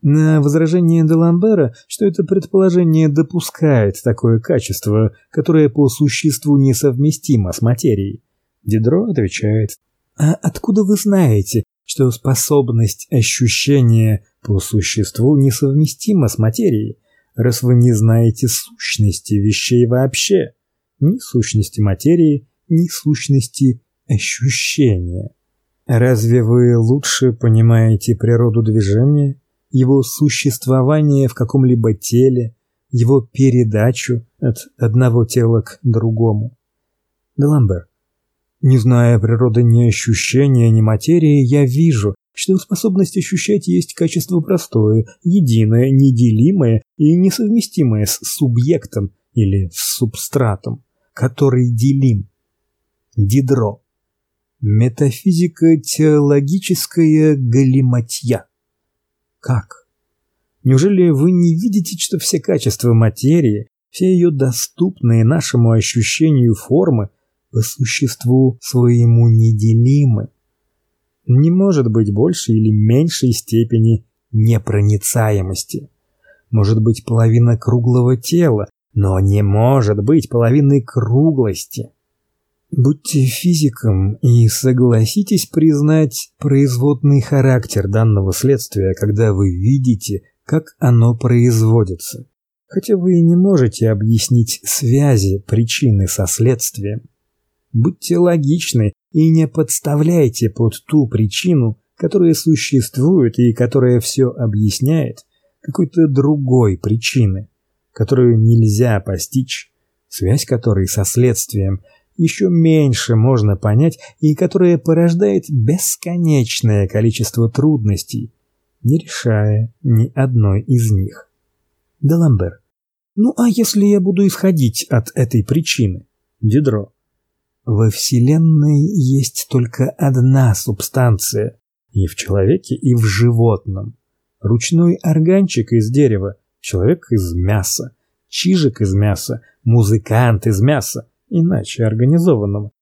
На возражение Деламбера, что это предположение допускает такое качество, которое по существу несовместимо с материей, Дидро отвечает: "А откуда вы знаете, что способность ощущения по существу несовместима с материей, раз вы не знаете сущности вещей вообще, ни сущности материи, ни сущности ощущения. Разве вы лучше понимаете природу движения, его существование в каком-либо теле, его передачу от одного тела к другому? Деламбер не зная природы ни ощущения, ни материи, я вижу, что способность ощущать есть качество простое, единое, неделимое и несовместимое с субъектом или с субстратом, который делим. Дидро. Метафизика теологическая галиматья. Как? Неужели вы не видите, что все качества материи, все ее доступные нашему ощущению формы по существу своему неделимы. Не может быть больше или меньшей степени непроницаемости. Может быть половина круглого тела, но не может быть половины круглости. Будьте физиком и согласитесь признать производный характер данного следствия, когда вы видите, как оно производится. Хотя вы и не можете объяснить связи причины со следствием. Будьте логичны и не подставляйте под ту причину, которая существует и которая все объясняет, какой-то другой причины, которую нельзя постичь, связь которой со следствием еще меньше можно понять и которая порождает бесконечное количество трудностей, не решая ни одной из них. Деламбер. Ну а если я буду исходить от этой причины? Дидро. Во Вселенной есть только одна субстанция. И в человеке, и в животном. Ручной органчик из дерева, человек из мяса, чижик из мяса, музыкант из мяса, иначе организованного.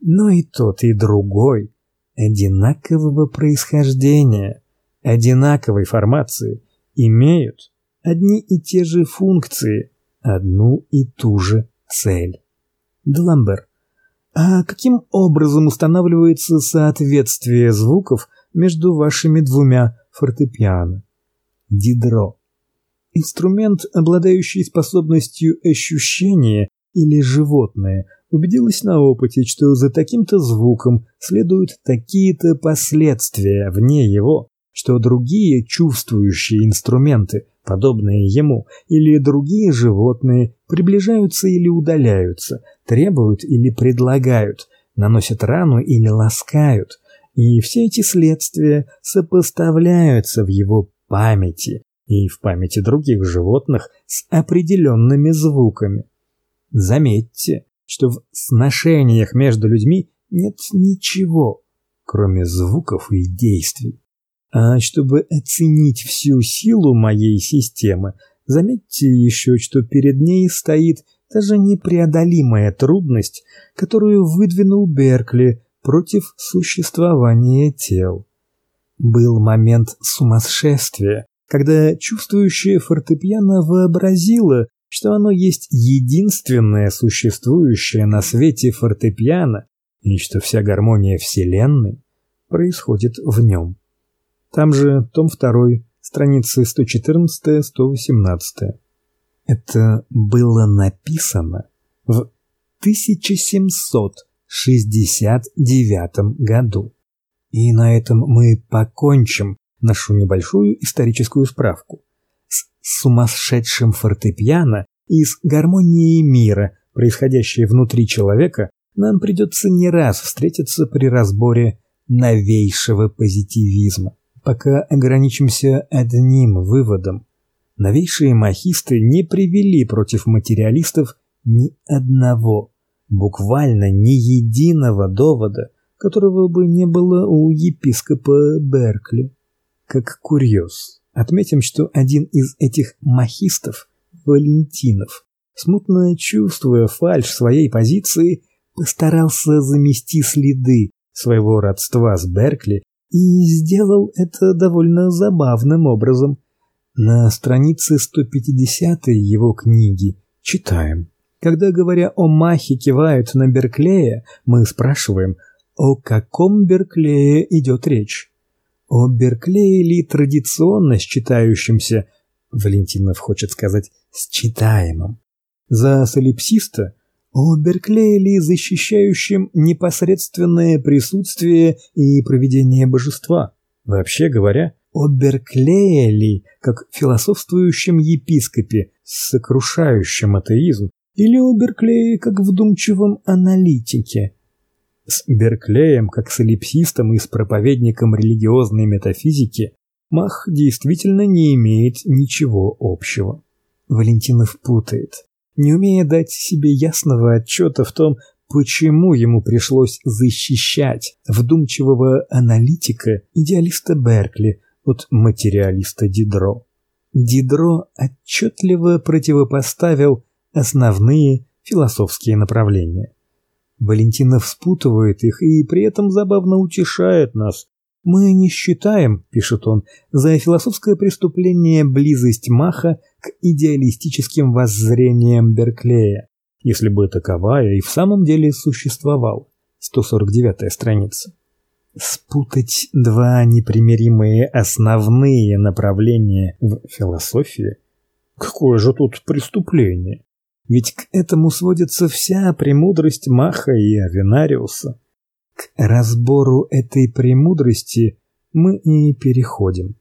Но и тот, и другой одинакового происхождения, одинаковой формации, имеют одни и те же функции, одну и ту же цель. Д'Ламбер. А каким образом устанавливается соответствие звуков между вашими двумя фортепиано? Дидро. Инструмент, обладающий способностью ощущения, или животное, убедилось на опыте, что за таким-то звуком следуют такие-то последствия вне его, что другие чувствующие инструменты, подобные ему, или другие животные приближаются или удаляются, требуют или предлагают, наносят рану или ласкают, и все эти следствия сопоставляются в его памяти и в памяти других животных с определенными звуками. Заметьте, что в сношениях между людьми нет ничего, кроме звуков и действий. А чтобы оценить всю силу моей системы, заметьте еще, что перед ней стоит даже непреодолимая трудность, которую выдвинул Беркли против существования тел. Был момент сумасшествия, когда чувствующая фортепиано вообразила, что оно есть единственное существующее на свете фортепиано и что вся гармония вселенной происходит в нем. Там же том 2, страницы 114-118. Это было написано в 1769 году. И на этом мы покончим нашу небольшую историческую справку с сумасшедшим фортепиано и с гармонией мира, происходящей внутри человека, нам придется не раз встретиться при разборе новейшего позитивизма. Пока ограничимся одним выводом. Новейшие махисты не привели против материалистов ни одного, буквально ни единого довода, которого бы не было у епископа Беркли. Как курьез, Отметим, что один из этих махистов, Валентинов, смутно чувствуя фальшь своей позиции, постарался замести следы своего родства с Беркли и сделал это довольно забавным образом. На странице 150 его книги читаем. Когда, говоря о Махе, кивают на Берклея, мы спрашиваем, о каком Берклее идет речь. О Берклее ли традиционно считающимся, Валентинов хочет сказать, считаемым, за солипсиста, о Берклее ли защищающим непосредственное присутствие и проведение божества. Вообще говоря, о Берклее ли как философствующем епископе, сокрушающем атеизм, или о Берклее как вдумчивом аналитике, с Берклеем, как солипсистом и с проповедником религиозной метафизики, Мах действительно не имеет ничего общего. Валентинов путает, не умея дать себе ясного отчета в том, почему ему пришлось защищать вдумчивого аналитика, идеалиста Беркли от материалиста Дидро. Дидро отчетливо противопоставил основные философские направления. Валентинов спутывает их и при этом забавно утешает нас. Мы не считаем, пишет он, за философское преступление близость Маха к идеалистическим воззрениям Берклея, если бы таковая и в самом деле существовала. 149-я страница. Спутать два непримиримые основные направления в философии? Какое же тут преступление? Ведь к этому сводится вся премудрость Маха и Авенариуса. К разбору этой премудрости мы и переходим.